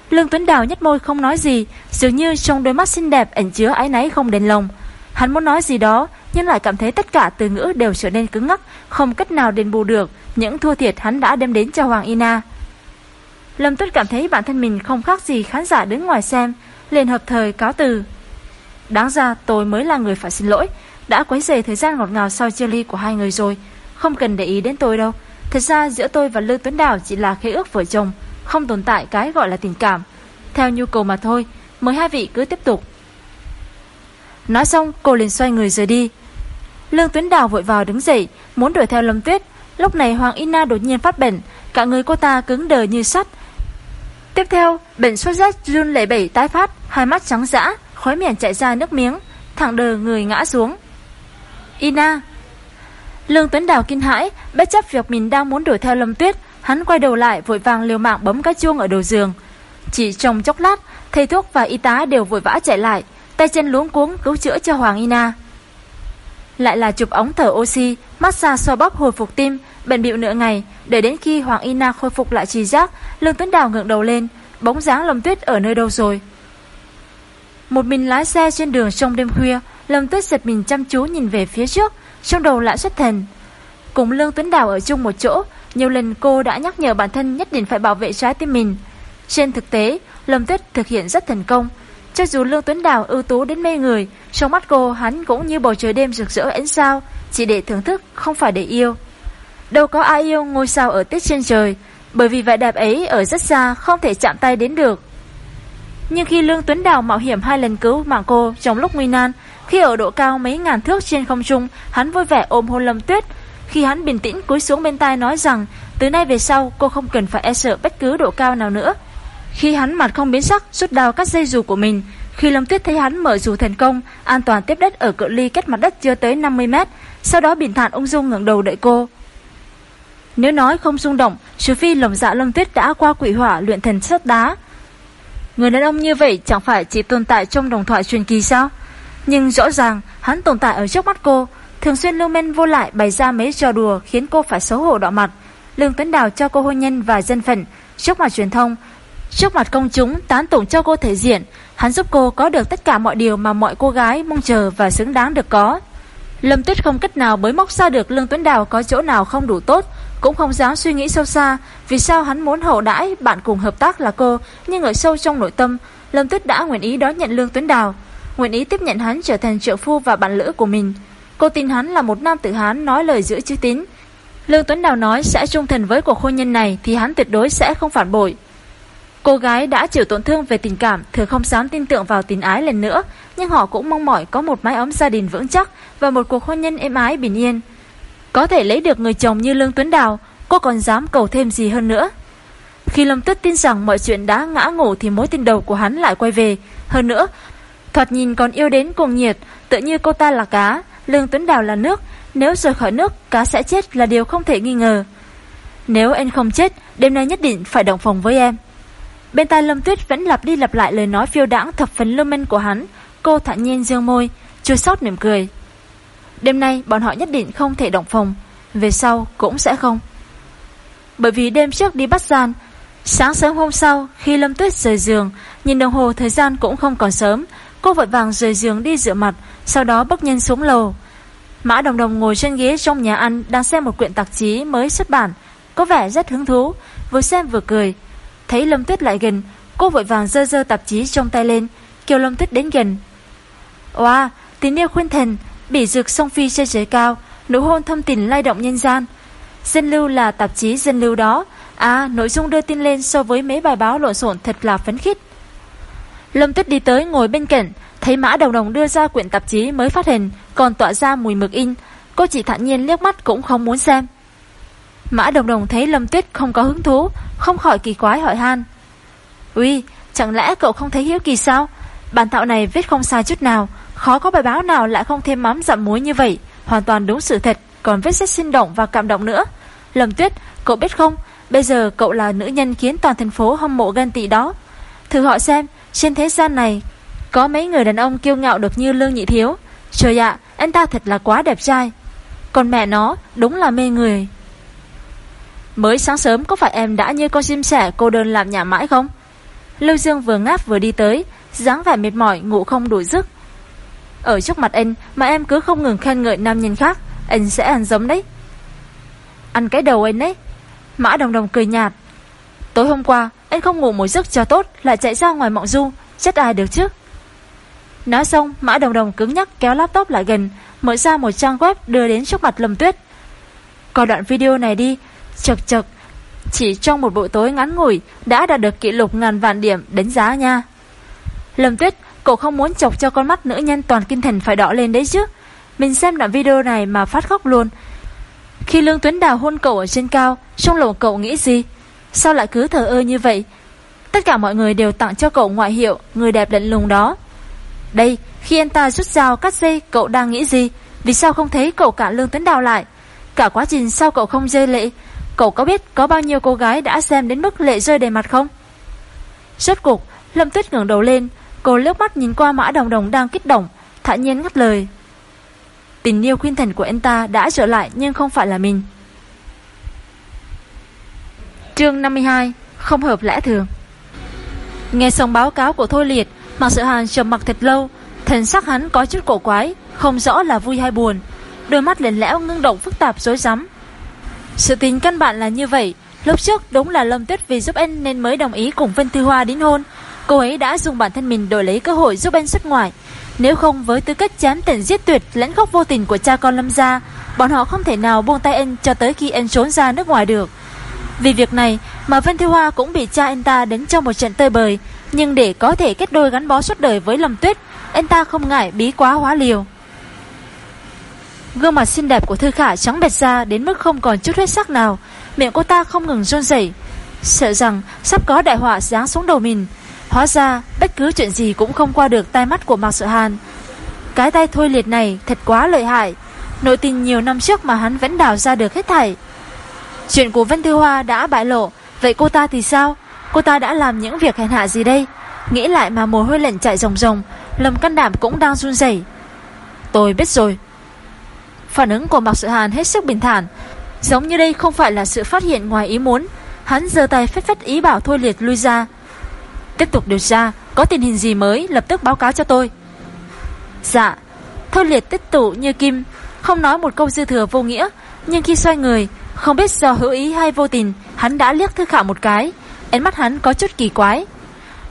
Lương Tuấn Đào nhất môi không nói gì, Dường như trong đôi mắt xinh đẹp, ẩn chứa ái náy không đền lòng. Hắn muốn nói gì đó, Nhưng lại cảm thấy tất cả từ ngữ đều trở nên cứng ngắc, Không cách nào đền bù được Những thua thiệt hắn đã đem đến cho Hoàng Ina. Lâm Tuyết cảm thấy bản thân mình không khác gì khán giả đứng ngoài xem, liền hợp thời cáo từ. Đáng ra tôi mới là người phải xin lỗi, Đã quấy rầy thời gian ngọt ngào sau chia ly của hai người rồi không cần để ý đến tôi đâu. Thật ra giữa tôi và Lương Tuấn Đào chỉ là khế ước vợ chồng, Không tồn tại cái gọi là tình cảm. Theo nhu cầu mà thôi, Mời hai vị cứ tiếp tục. Nói xong, cô liền xoay người rời đi. Lương Tuấn Đào vội vào đứng dậy, Muốn đuổi theo Lâm Tuyết. Lúc này Hoàng Ina đột nhiên phát bệnh, Cả người cô ta cứng đờ như sắt. Tiếp theo, bệnh sốt rét run lẩy bẩy tái phát, Hai mắt trắng dã, Khói miệng chạy ra nước miếng, Thẳng đờ người ngã xuống. Ina Lương Tuấn Đào kinh hãi, Bất chấp việc mình đang muốn đuổi theo Lâm Tuyết, Hắn quay đầu lại vội vàng liều mạng bấm cái chuông ở đầu giường. Chỉ trong chốc lát, Thầy thuốc và y tá đều vội vã chạy lại, Tay chân luống cuống cứu chữa cho Hoàng Ina. Lại là chụp ống thở oxy, Massage xoa bóp hồi phục tim, Bận bịu nửa ngày, Để đến khi Hoàng Ina khôi phục lại trí giác, Lương Tuấn Đào ngượng đầu lên, Bóng dáng Lâm Tuyết ở nơi đâu rồi? Một mình lái xe trên đường trong đêm khuya, Lâm Tuyết giật mình chăm chú nhìn về phía trước trong đầu lại xuất thần Cùng Lương Tuấn Đào ở chung một chỗ Nhiều lần cô đã nhắc nhở bản thân nhất định phải bảo vệ trái tim mình Trên thực tế Lâm Tuyết thực hiện rất thành công cho dù Lương Tuấn Đào ưu tú đến mê người, trong mắt cô hắn cũng như bầu trời đêm rực rỡ ánh sao, chỉ để thưởng thức, không phải để yêu. Đâu có ai yêu ngôi sao ở tiết trên trời, bởi vì vẻ đẹp ấy ở rất xa, không thể chạm tay đến được. Nhưng khi Lương Tuấn Đào mạo hiểm hai lần cứu mạng cô trong lúc nguy nan, khi ở độ cao mấy ngàn thước trên không trung, hắn vui vẻ ôm hôn Lâm Tuyết. Khi hắn bình tĩnh cúi xuống bên tai nói rằng, từ nay về sau cô không cần phải e sợ bất cứ độ cao nào nữa. Khi hắn mặt không biến sắc, rút đào cắt dây dù của mình, khi Lâm Tuyết thấy hắn mở dù thành công, an toàn tiếp đất ở cự ly cách mặt đất chưa tới 50 mét, sau đó bình thản ung dung ngẩng đầu đợi cô. Nếu nói không rung động, trừ phi lồng dạ Lâm Tuyết đã qua quỷ hỏa luyện thần sắt đá. Người đàn ông như vậy chẳng phải chỉ tồn tại trong đồng thoại truyền kỳ sao? Nhưng rõ ràng, hắn tồn tại ở trước mắt cô, thường xuyên lưu men vô lại bày ra mấy trò đùa khiến cô phải xấu hổ đỏ mặt. Lương Tuấn Đào cho cô hôn nhân và dân phận, trước mặt truyền thông, Trước mặt công chúng tán tụng cho cô thể diện Hắn giúp cô có được tất cả mọi điều Mà mọi cô gái mong chờ và xứng đáng được có. Lâm Tuyết không cách nào bới móc ra được Lương Tuấn Đào có chỗ nào không đủ tốt Cũng không dám suy nghĩ sâu xa Vì sao hắn muốn hậu đãi bạn cùng hợp tác là cô. Nhưng ở sâu trong nội tâm Lâm Tuyết đã nguyện ý đón nhận Lương Tuấn Đào. Nguyện ý tiếp nhận hắn trở thành trợ phu và bạn lữ của mình Cô tin hắn là một nam tử Hán nói lời giữ chữ tín. Lương Tuấn Đào nói sẽ trung thành với cuộc hôn nhân này thì hắn tuyệt đối sẽ không phản bội. Cô gái đã chịu tổn thương về tình cảm thường không dám tin tưởng vào tình ái lần nữa, nhưng họ cũng mong mỏi có một mái ấm gia đình vững chắc và một cuộc hôn nhân êm ái bình yên. Có thể lấy được người chồng như Lương Tuấn Đào, cô còn dám cầu thêm gì hơn nữa. Khi Lâm Tuyết tin rằng mọi chuyện đã ngã ngủ thì mối tin đầu của hắn lại quay về. Hơn nữa, thoạt nhìn còn yêu đến cuồng nhiệt, tự như cô ta là cá, Lương Tuấn Đào là nước, nếu rời khỏi nước, cá sẽ chết là điều không thể nghi ngờ. Nếu anh không chết, đêm nay nhất định phải đồng phòng với em. Bên tai Lâm Tuyết vẫn lặp đi lặp lại lời nói phiêu đãng thập phần lưu minh của hắn, cô thản nhiên dương môi, chua sót niềm cười. Đêm nay bọn họ nhất định không thể động phòng, về sau cũng sẽ không. Bởi vì đêm trước đi bắt gian, sáng sớm hôm sau khi Lâm Tuyết rời giường, nhìn đồng hồ thời gian cũng không còn sớm, cô vội vàng rời giường đi rửa mặt, sau đó bước nhân xuống lầu. Mã Đồng Đồng ngồi trên ghế trong nhà ăn đang xem một quyển tạp chí mới xuất bản, có vẻ rất hứng thú, vừa xem vừa cười. Thấy Lâm Tuyết lại gần, cô vội vàng dơ dơ tạp chí trong tay lên, kêu Lâm Tuyết đến gần. Wow, tình yêu khuyên thần, bỉ dược song phi trên trời cao, nụ hôn thâm tình lay động nhân gian. Dân lưu là tạp chí dân lưu đó. À, nội dung đưa tin lên so với mấy bài báo lộn xộn thật là phấn khích. Lâm Tuyết đi tới ngồi bên cạnh, thấy Mã Đồng Đồng đưa ra quyển tạp chí mới phát hình, còn tỏa ra mùi mực in. Cô chỉ thản nhiên liếc mắt cũng không muốn xem. Mã Đồng Đồng thấy Lâm Tuyết không có hứng thú, không khỏi kỳ quái hỏi han. Uy, chẳng lẽ cậu không thấy hiếu kỳ sao? Bản thảo này viết không sai chút nào, khó có bài báo nào lại không thêm mắm dặm muối như vậy, hoàn toàn đúng sự thật, còn viết rất sinh động và cảm động nữa. Lâm Tuyết, cậu biết không, bây giờ cậu là nữ nhân khiến toàn thành phố hâm mộ ghen tị đó. Thử hỏi xem, trên thế gian này có mấy người đàn ông kiêu ngạo được như Lương Nhị Thiếu. Trời ạ, anh ta thật là quá đẹp trai. Còn mẹ nó, đúng là mê người. Mới sáng sớm có phải em đã như con chim sẻ cô đơn làm nhà mãi không? Lưu Dương vừa ngáp vừa đi tới, dáng vẻ mệt mỏi, ngủ không đủ giấc. Ở trước mặt anh mà em cứ không ngừng khen ngợi nam nhân khác, anh sẽ ăn giống đấy. Ăn cái đầu anh đấy. Mã Đồng Đồng cười nhạt. Tối hôm qua, anh không ngủ một giấc cho tốt, lại chạy ra ngoài mộng du, chết ai được chứ? Nói xong, Mã Đồng Đồng cứng nhắc kéo laptop lại gần, mở ra một trang web đưa đến trước mặt Lâm Tuyết. Coi đoạn video này đi, chật chật, chỉ trong một buổi tối ngắn ngủi đã đạt được kỷ lục ngàn vạn điểm đánh giá nha. Lâm Tuyết, cậu không muốn chọc cho con mắt nữ nhân toàn kinh thần phải đỏ lên đấy chứ. Mình xem đoạn video này mà phát khóc luôn. Khi Lương Tuấn Đào hôn cậu ở trên cao, trong lòng cậu nghĩ gì? Sao lại cứ thờ ơ như vậy? Tất cả mọi người đều tặng cho cậu ngoại hiệu người đẹp lạnh lùng đó. Đây, khi anh ta rút dao cắt dây, cậu đang nghĩ gì? Vì sao không thấy cậu cả Lương Tuấn Đào lại? Cả quá trình sao cậu không rơi lệ? Cậu có biết có bao nhiêu cô gái đã xem đến mức lệ rơi đầy mặt không? Rốt cục, Lâm Tuyết ngẩng đầu lên, cô lướt mắt nhìn qua Mã Đồng Đồng đang kích động, thả nhiên ngắt lời. Tình yêu khuyên thần của anh ta đã trở lại nhưng không phải là mình. Chương 52 Không hợp lẽ thường. Nghe xong báo cáo của Thôi Liệt, Mạc Sự Hàn trầm mặc thật lâu, Thần sắc hắn có chút cổ quái, Không rõ là vui hay buồn. Đôi mắt lền lẽo ngưng động phức tạp rối rắm. Sự tình căn bản là như vậy, Lúc trước đúng là Lâm Tuyết vì giúp anh Nên mới đồng ý cùng Vân Thư Hoa đính hôn. Cô ấy đã dùng bản thân mình đổi lấy cơ hội giúp anh xuất ngoại. Nếu không với tư cách chán tỉnh giết tuyệt Lẫn khóc vô tình của cha con Lâm gia, Bọn họ không thể nào buông tay anh Cho tới khi anh trốn ra nước ngoài được. Vì việc này mà Vân Thư Hoa cũng bị cha anh ta đánh trong một trận tơi bời. Nhưng để có thể kết đôi gắn bó suốt đời với Lâm Tuyết, Anh ta không ngại bí quá hóa liều. Gương mặt xinh đẹp của Thư Khả trắng bệt ra đến mức không còn chút huyết sắc nào. Miệng cô ta không ngừng run rẩy. Sợ rằng sắp có đại họa giáng xuống đầu mình. Hóa ra, bất cứ chuyện gì cũng không qua được tai mắt của Mạc Sợ Hàn. Cái tay thôi liệt này thật quá lợi hại. Nội tình nhiều năm trước mà hắn vẫn đào ra được hết thảy. Chuyện của Vân Thư Hoa đã bại lộ. Vậy cô ta thì sao? Cô ta đã làm những việc hèn hạ gì đây? Nghĩ lại mà mồ hôi lạnh chạy rồng rồng Lầm căn đảm cũng đang run rẩy. Tôi biết rồi. Phản ứng của Mạc Sự Hàn hết sức bình thản. Giống như đây không phải là sự phát hiện ngoài ý muốn. Hắn giơ tay phết phết ý bảo Thôi Liệt lui ra. Tiếp tục điều tra, Có tình hình gì mới, lập tức báo cáo cho tôi. Dạ Thôi Liệt tích tụ như kim, Không nói một câu dư thừa vô nghĩa, Nhưng khi xoay người không biết do hữu ý hay vô tình Hắn đã liếc Thư Khả một cái Ánh mắt hắn có chút kỳ quái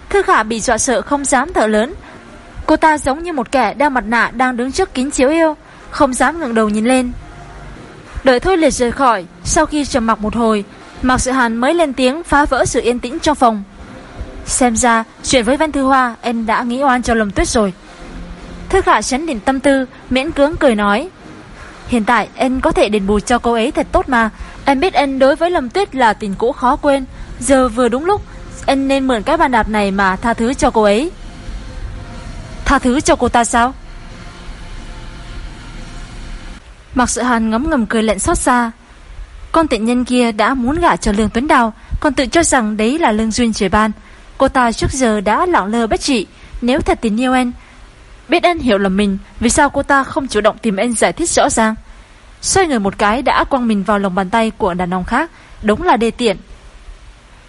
Thư Khả bị dọa sợ không dám thở lớn Cô ta giống như một kẻ đeo mặt nạ Đang đứng trước kính chiếu yêu không dám ngẩng đầu nhìn lên. Đợi Thôi Liệt rời khỏi, sau khi trầm mặc một hồi, Mạc Sự Hàn mới lên tiếng phá vỡ sự yên tĩnh trong phòng. Xem ra, chuyện với Văn Thư Hoa, em đã nghĩ oan cho lầm Tuyết rồi. Thư khả chấn định tâm tư, miễn cưỡng cười nói. Hiện tại, em có thể đền bù cho cô ấy thật tốt mà. Em biết em đối với Lâm Tuyết là tình cũ khó quên. Giờ vừa đúng lúc, em nên mượn cái bàn đạp này mà tha thứ cho cô ấy. Tha thứ cho cô ta sao? mặc Sự Hàn ngấm ngầm cười lạnh xót xa. Con tiện nhân kia đã muốn gả cho Lương Tuấn Đào, còn tự cho rằng đấy là lương duyên trời ban. Cô ta trước giờ đã lọng lơ bất trị, nếu thật tình yêu anh, biết anh hiểu là mình, vì sao cô ta không chủ động tìm anh giải thích rõ ràng? Xoay người một cái đã quăng mình vào lòng bàn tay của đàn ông khác, đúng là đề tiện.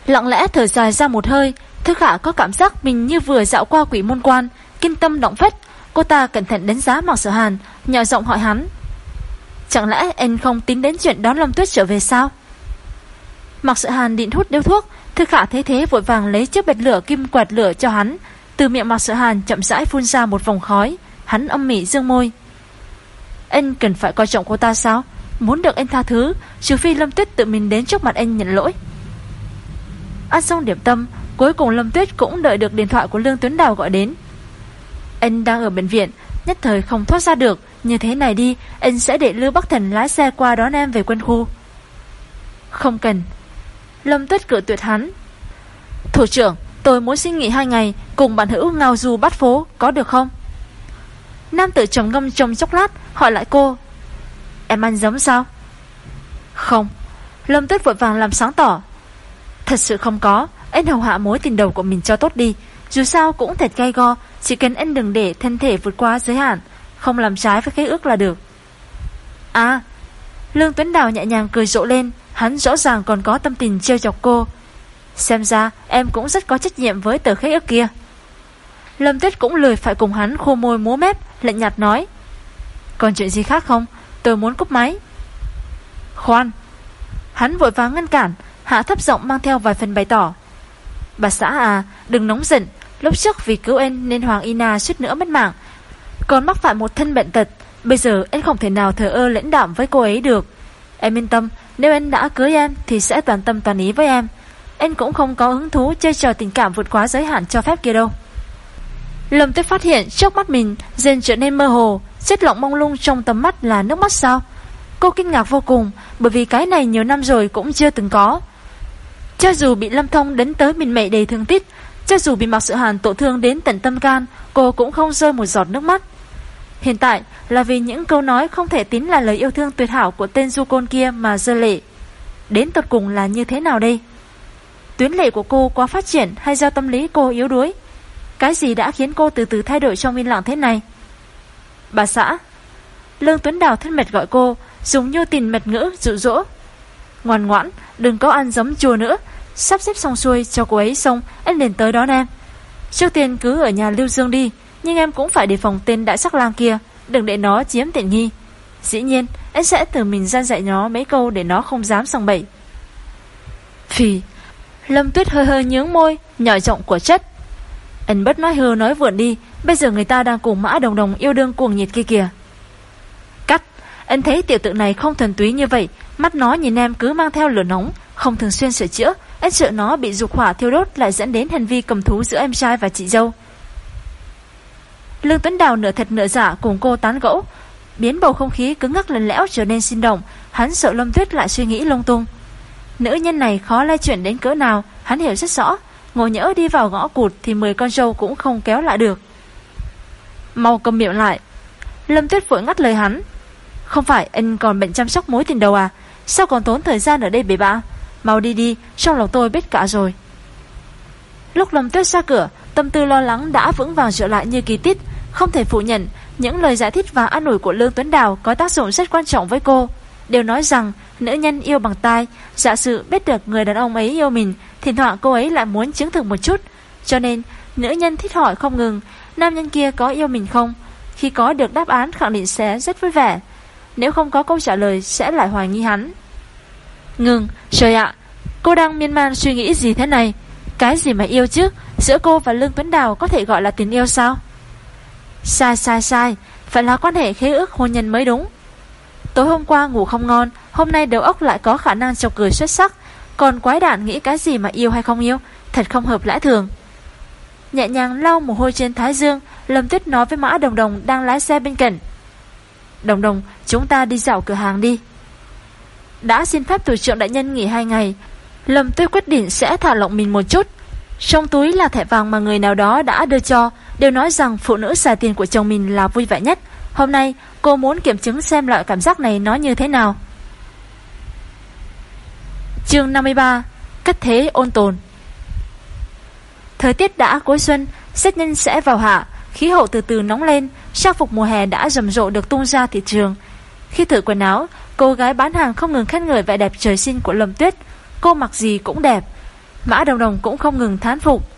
Lặng lẽ thở dài ra một hơi, Thư Khả có cảm giác mình như vừa dạo qua quỷ môn quan, kinh tâm động phách. Cô ta cẩn thận đánh giá Mạc Sở Hàn, nhỏ giọng hỏi hắn. Chẳng lẽ anh không tính đến chuyện đón Lâm Tuyết trở về sao? Mạc Sở Hàn định hút điếu thuốc, Thư Khả thấy thế vội vàng lấy chiếc bật lửa kim quạt lửa cho hắn. Từ miệng Mạc Sở Hàn chậm rãi phun ra một vòng khói, hắn âm mỉ dương môi. Anh cần phải coi trọng cô ta sao? Muốn được anh tha thứ, trừ phi Lâm Tuyết tự mình đến trước mặt anh nhận lỗi. Ăn xong điểm tâm, cuối cùng Lâm Tuyết cũng đợi được điện thoại của Lương Tuấn Đào gọi đến. Anh đang ở bệnh viện, nhất thời không thoát ra được, như thế này đi, anh sẽ để Lưu Bắc Thần lái xe qua đón em về quân khu. Không cần. Lâm Tuyết cự tuyệt hắn. Thủ trưởng, tôi muốn xin nghỉ hai ngày, cùng bạn hữu ngao du bắt phố, có được không? Nam tử trầm ngâm trong chốc lát, hỏi lại cô. Em ăn giống sao? Không. Lâm Tuyết vội vàng làm sáng tỏ. Thật sự không có, anh hầu hạ mối tình đầu của mình cho tốt đi. Dù sao cũng thật gai go, chỉ cần anh đừng để thân thể vượt qua giới hạn, không làm trái với khế ước là được. À, Lương Tuấn Đào nhẹ nhàng cười rộ lên, hắn rõ ràng còn có tâm tình trêu chọc cô. Xem ra em cũng rất có trách nhiệm với tờ khế ước kia. Lâm Tuyết cũng lười phải cùng hắn khô môi múa mép, lạnh nhạt nói. Còn chuyện gì khác không? Tôi muốn cúp máy. Khoan. Hắn vội vàng ngăn cản, hạ thấp giọng mang theo vài phần bày tỏ. Bà xã à, đừng nóng giận. Lúc trước vì cứu em nên Hoàng Ina suýt nữa mất mạng. Còn mắc phải một thân bệnh tật. Bây giờ em không thể nào thờ ơ lãnh đạm với cô ấy được. Em yên tâm, nếu anh đã cưới em thì sẽ toàn tâm toàn ý với em. Anh cũng không có hứng thú chơi trò tình cảm vượt quá giới hạn cho phép kia đâu. Lâm Tuyết phát hiện trước mắt mình dần trở nên mơ hồ, chất lọng mông lung trong tầm mắt là nước mắt sao? Cô kinh ngạc vô cùng, bởi vì cái này nhiều năm rồi cũng chưa từng có. Cho dù bị Lâm Thông đến tới mình mệ đầy thương tích, cho dù bị mặc Sự Hàn tổn thương đến tận tâm can, cô cũng không rơi một giọt nước mắt. Hiện tại là vì những câu nói không thể tính là lời yêu thương tuyệt hảo của tên du côn kia mà rơi lệ. Đến tột cùng là như thế nào đây? Tuyến lệ của cô quá phát triển hay do tâm lý cô yếu đuối? Cái gì đã khiến cô từ từ thay đổi trong yên lặng thế này? Bà xã, Lương Tuấn Đào thân mệt gọi cô, Dùng như tình mệt ngữ dụ dỗ. Ngoan ngoãn, đừng có ăn giấm chua nữa. Sắp xếp xong xuôi cho cô ấy xong Anh liền tới đón em. Trước tiên cứ ở nhà Lưu Dương đi, Nhưng em cũng phải đề phòng tên đại sắc lang kia. Đừng để nó chiếm tiện nghi. Dĩ nhiên anh sẽ tự mình gian dạy nó mấy câu Để nó không dám sang bậy. Phì Lâm Tuyết hơi hơi nhướng môi, Nhỏ giọng của chất. Anh bất nói hư nói vượn đi, Bây giờ người ta đang cùng mã đồng đồng yêu đương cuồng nhiệt kia kìa. Cắt Anh thấy tiểu tượng này không thần túy như vậy, Mắt nó nhìn em cứ mang theo lửa nóng, Không thường xuyên sửa chữa Anh sợ nó bị dục hỏa thiêu đốt Lại dẫn đến hành vi cầm thú giữa em trai và chị dâu. Lương Tuấn Đào nửa thật nửa giả cùng cô tán gẫu, Biến bầu không khí cứng ngắc lần lẽo trở nên sinh động, Hắn sợ Lâm Tuyết lại suy nghĩ lung tung. Nữ nhân này khó lay chuyển đến cỡ nào, Hắn hiểu rất rõ. Ngồi nhỡ đi vào gõ cụt Thì 10 con trâu cũng không kéo lại được. Mau cầm miệng lại. Lâm Tuyết vội ngắt lời hắn. Không phải, anh còn bệnh chăm sóc mối tình đầu à? Sao còn tốn thời gian ở đây bể bạ? Mau đi đi, Trong lòng tôi biết cả rồi. Lúc Lâm Tuyết ra cửa, Tâm tư lo lắng đã vững vàng trở lại như kỳ tích Không thể phủ nhận, Những lời giải thích và an ủi của Lương Tuấn Đào Có tác dụng rất quan trọng với cô. Đều nói rằng nữ nhân yêu bằng tai Giả sử biết được người đàn ông ấy yêu mình Thỉnh thoảng cô ấy lại muốn chứng thực một chút. Cho nên nữ nhân thích hỏi không ngừng Nam nhân kia có yêu mình không? Khi có được đáp án khẳng định sẽ rất vui vẻ. Nếu không có câu trả lời Sẽ lại hoài nghi hắn. Ngừng, trời ạ Cô đang miên man suy nghĩ gì thế này? Cái gì mà yêu chứ? Giữa cô và Lương Tuấn Đào có thể gọi là tình yêu sao? Sai sai sai Phải là quan hệ khế ước hôn nhân mới đúng. Tối hôm qua ngủ không ngon, Hôm nay đầu óc lại có khả năng chọc cười xuất sắc. Còn quái đản nghĩ cái gì mà yêu hay không yêu, Thật không hợp lẽ thường. Nhẹ nhàng lau mồ hôi trên thái dương, Lâm Tuyết nói với Mã Đồng Đồng đang lái xe bên cạnh. Đồng Đồng, chúng ta đi dạo cửa hàng đi. Đã xin phép thủ trưởng đại nhân nghỉ hai ngày. Lâm Tuyết quyết định sẽ thả lỏng mình một chút. Trong túi là thẻ vàng mà người nào đó đã đưa cho, Đều nói rằng phụ nữ xài tiền của chồng mình là vui vẻ nhất. Hôm nay, cô muốn kiểm chứng xem loại cảm giác này nó như thế nào. Chương 53 Cách thế ôn tồn. Thời tiết đã cuối xuân Xét nhân sẽ vào hạ, Khí hậu từ từ nóng lên, Trang phục mùa hè đã rầm rộ được tung ra thị trường. Khi thử quần áo, Cô gái bán hàng không ngừng khét người vẻ đẹp trời sinh của Lâm Tuyết. Cô mặc gì cũng đẹp, Mã Đồng Đồng cũng không ngừng thán phục.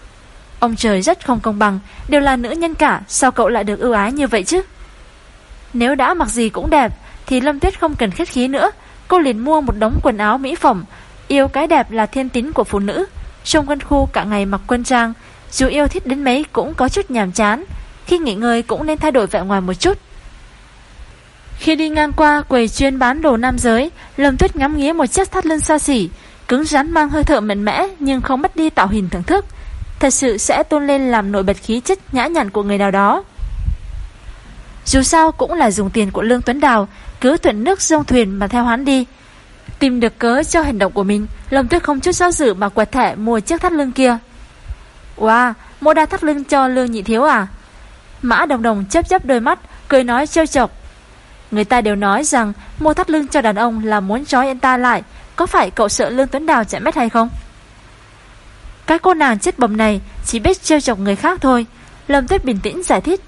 Ông trời rất không công bằng, Đều là nữ nhân cả, Sao cậu lại được ưu ái như vậy chứ? Nếu đã mặc gì cũng đẹp, Thì Lâm Tuyết không cần khách khí nữa. Cô liền mua một đống quần áo mỹ phẩm. Yêu cái đẹp là thiên tính của phụ nữ. Trong quân khu cả ngày mặc quân trang, Dù yêu thích đến mấy cũng có chút nhàm chán. Khi nghỉ ngơi cũng nên thay đổi vẻ ngoài một chút. Khi đi ngang qua quầy chuyên bán đồ nam giới, Lâm Tuyết ngắm nghía một chiếc thắt lưng xa xỉ. Cứng rắn mang hơi thở mạnh mẽ, Nhưng không mất đi tạo hình thưởng thức. Thật sự sẽ tôn lên làm nổi bật khí chất nhã nhặn của người nào đó. Dù sao cũng là dùng tiền của Lương Tuấn Đào Cứ thuận nước dông thuyền mà theo hắn đi. Tìm được cớ cho hành động của mình Lâm Tuyết không chút do dự mà quẹt thẻ mua chiếc thắt lưng kia. Wow, mua đa thắt lưng cho Lương Nhị Thiếu à? Mã Đồng Đồng chấp chấp đôi mắt Cười nói trêu chọc. Người ta đều nói rằng mua thắt lưng cho đàn ông là muốn trói anh ta lại Có phải cậu sợ Lương Tuấn Đào chạy mất hay không? Cái cô nàng chết bầm này Chỉ biết trêu chọc người khác thôi. Lâm Tuyết bình tĩnh giải thích.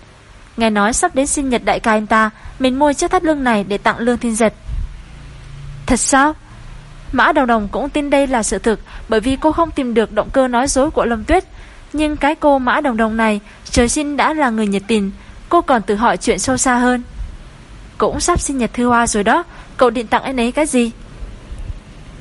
Nghe nói sắp đến sinh nhật đại ca anh ta Mình mua chiếc thắt lưng này để tặng Lương Thiên Giật Thật sao? Mã Đồng Đồng cũng tin đây là sự thực bởi vì cô không tìm được động cơ nói dối của Lâm Tuyết. Nhưng cái cô Mã Đồng Đồng này trời sinh đã là người nhiệt tình, cô còn tự hỏi chuyện sâu xa hơn. Cũng sắp sinh nhật Thư Hoa rồi đó, cậu định tặng anh ấy cái gì?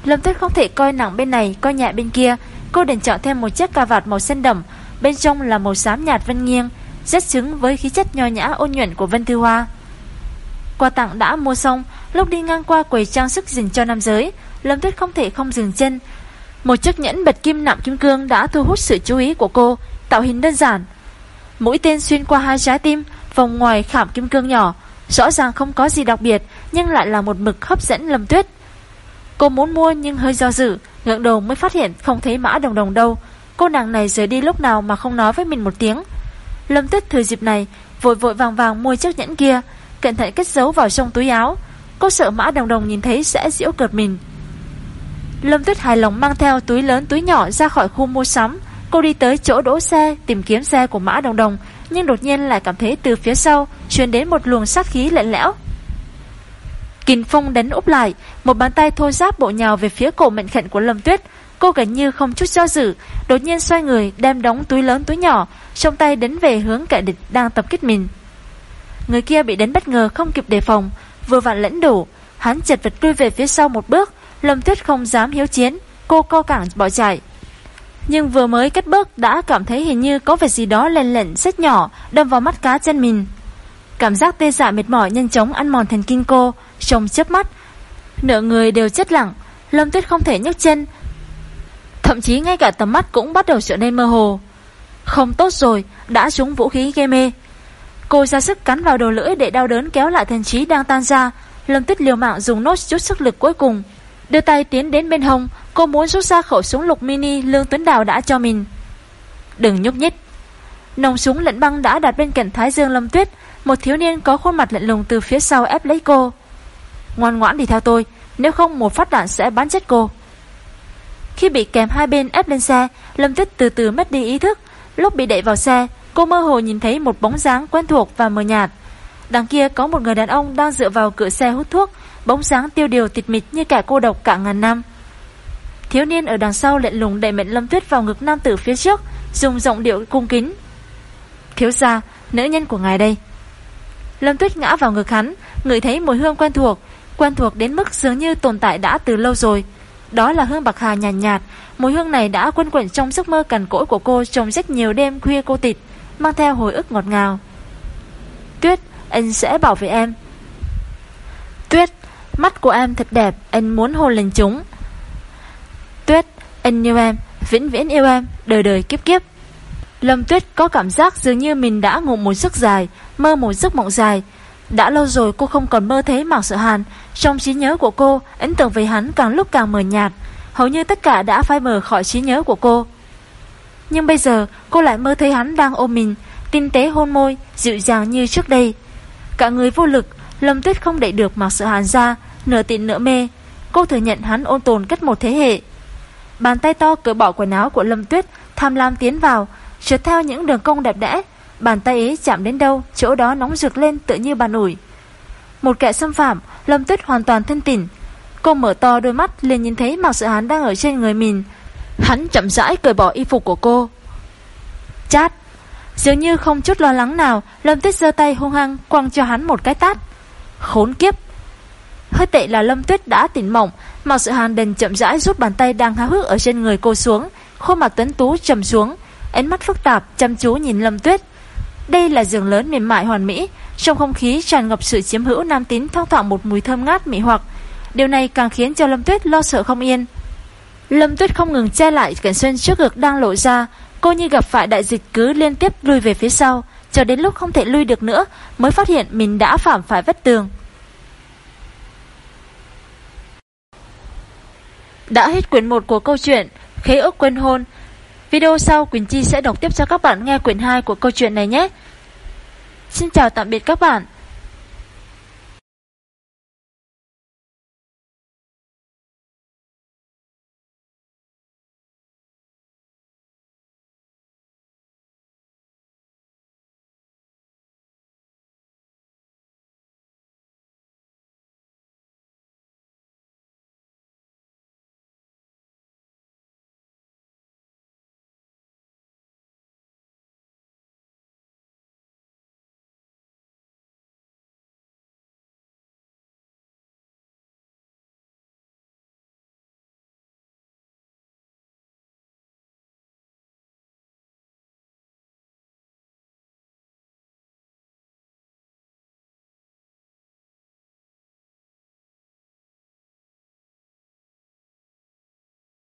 Lâm Tuyết không thể coi nặng bên này, coi nhẹ bên kia, cô định chọn thêm một chiếc cà vạt màu xanh đậm, bên trong là màu xám nhạt vân nghiêng, rất xứng với khí chất nho nhã ôn nhuận của Vân Thư Hoa. Quà tặng đã mua xong, lúc đi ngang qua quầy trang sức dành cho nam giới, Lâm Tuyết không thể không dừng chân. Một chiếc nhẫn bật kim nạm kim cương đã thu hút sự chú ý của cô, tạo hình đơn giản. Mũi tên xuyên qua hai trái tim, vòng ngoài khảm kim cương nhỏ, rõ ràng không có gì đặc biệt, nhưng lại là một mực hấp dẫn Lâm Tuyết. Cô muốn mua nhưng hơi do dự, ngượng đầu mới phát hiện không thấy mã đồng đồng đâu. Cô nàng này rời đi lúc nào mà không nói với mình một tiếng. Lâm Tuyết thừa dịp này, vội vội vàng vàng mua chiếc nhẫn kia, cẩn thận cất giấu vào trong túi áo. Cô sợ mã đồng đồng nhìn thấy sẽ giễu cợt mình. Lâm Tuyết hài lòng mang theo túi lớn túi nhỏ ra khỏi khu mua sắm. Cô đi tới chỗ đỗ xe tìm kiếm xe của mã đồng đồng, nhưng đột nhiên lại cảm thấy từ phía sau truyền đến một luồng sát khí lạnh lẽo. Kình phong đánh úp lại, một bàn tay thô giáp bộ nhào về phía cổ mệnh khệnh của Lâm Tuyết. Cô gần như không chút do dự, đột nhiên xoay người đem đóng túi lớn túi nhỏ, trong tay đánh về hướng kẻ địch đang tập kích mình. Người kia bị đánh bất ngờ không kịp đề phòng, vừa vặn lẫn đủ hắn chật vật lui về phía sau một bước, Lâm Tuyết không dám hiếu chiến, cô co cẳng bỏ chạy. Nhưng vừa mới cất bước đã cảm thấy hình như có việc gì đó lèn lệnh rất nhỏ đâm vào mắt cá chân mình. Cảm giác tê dại mệt mỏi nhanh chóng ăn mòn thần kinh cô, Trông chớp mắt. Nửa người đều chết lặng, Lâm Tuyết không thể nhấc chân. Thậm chí ngay cả tầm mắt cũng bắt đầu trở nên mơ hồ. Không tốt rồi, đã trúng vũ khí gây mê. Cô ra sức cắn vào đầu lưỡi để đau đớn kéo lại thần trí đang tan ra. Lâm Tuyết liều mạng dùng nốt chút sức lực cuối cùng. Đưa tay tiến đến bên hông, cô muốn rút ra khẩu súng lục mini Lương Tuấn Đào đã cho mình. Đừng nhúc nhích. Nòng súng lạnh băng đã đặt bên cạnh Thái Dương Lâm Tuyết, một thiếu niên có khuôn mặt lạnh lùng từ phía sau ép lấy cô. Ngoan ngoãn đi theo tôi, nếu không một phát đạn sẽ bắn chết cô. Khi bị kèm hai bên ép lên xe, Lâm Tuyết từ từ mất đi ý thức. Lúc bị đẩy vào xe, cô mơ hồ nhìn thấy một bóng dáng quen thuộc và mờ nhạt. Đằng kia có một người đàn ông đang dựa vào cửa xe hút thuốc, bóng dáng tiêu điều tịch mịch như kẻ cô độc cả ngàn năm. Thiếu niên ở đằng sau lệnh lùng đẩy mệnh Lâm Tuyết vào ngực nam tử phía trước, dùng giọng điệu cung kính. Thiếu gia, nữ nhân của ngài đây. Lâm Tuyết ngã vào ngực hắn, ngửi thấy mùi hương quen thuộc, quen thuộc đến mức dường như tồn tại đã từ lâu rồi. Đó là hương bạc hà nhàn nhạt, nhạt, mùi hương này đã quân quẩn trong giấc mơ cằn cỗi của cô trong rất nhiều đêm khuya cô tịch, mang theo hồi ức ngọt ngào. Tuyết, anh sẽ bảo vệ em. Tuyết, mắt của em thật đẹp, anh muốn hôn lên chúng. Tuyết, anh yêu em, vĩnh viễn yêu em, đời đời kiếp kiếp. Lâm Tuyết có cảm giác dường như mình đã ngủ một giấc dài, mơ một giấc mộng dài. Đã lâu rồi cô không còn mơ thấy Mạc Sợ Hàn, trong trí nhớ của cô, ấn tượng về hắn càng lúc càng mờ nhạt, hầu như tất cả đã phai mờ khỏi trí nhớ của cô. Nhưng bây giờ, cô lại mơ thấy hắn đang ôm mình, tinh tế hôn môi, dịu dàng như trước đây. Cả người vô lực, Lâm Tuyết không đẩy được Mạc Sợ Hàn ra, nửa tịn nửa mê. Cô thừa nhận hắn ôn tồn cách một thế hệ. Bàn tay to cởi bỏ quần áo của Lâm Tuyết, tham lam tiến vào, trượt theo những đường cong đẹp đẽ. Bàn tay ấy chạm đến đâu, chỗ đó nóng rực lên tự như bàn ủi. Một kẻ xâm phạm, Lâm Tuyết hoàn toàn thân tỉnh. Cô mở to đôi mắt liền nhìn thấy Mạc Sự Hán đang ở trên người mình. Hắn chậm rãi cởi bỏ y phục của cô. Chát! Dường như không chút lo lắng nào, Lâm Tuyết giơ tay hung hăng quăng cho hắn một cái tát. Khốn kiếp! Hơi tệ là Lâm Tuyết đã tỉnh mộng, Mạc Sự Hàn đền chậm rãi rút bàn tay đang háo hức ở trên người cô xuống, khuôn mặt tuấn tú trầm xuống, ánh mắt phức tạp chăm chú nhìn Lâm Tuyết. Đây là giường lớn mềm mại hoàn mỹ, trong không khí tràn ngập sự chiếm hữu nam tín thoang thoảng một mùi thơm ngát mị hoặc. Điều này càng khiến cho Lâm Tuyết lo sợ không yên. Lâm Tuyết không ngừng che lại cảnh xuân trước ngực đang lộ ra, cô như gặp phải đại dịch cứ liên tiếp lùi về phía sau, cho đến lúc không thể lui được nữa mới phát hiện mình đã phạm phải vết tường. Đã hết quyển 1 của câu chuyện Khế ước quên hôn. Video sau, Quỳnh Chi sẽ đọc tiếp cho các bạn nghe quyển 2 của câu chuyện này nhé. Xin chào tạm biệt các bạn.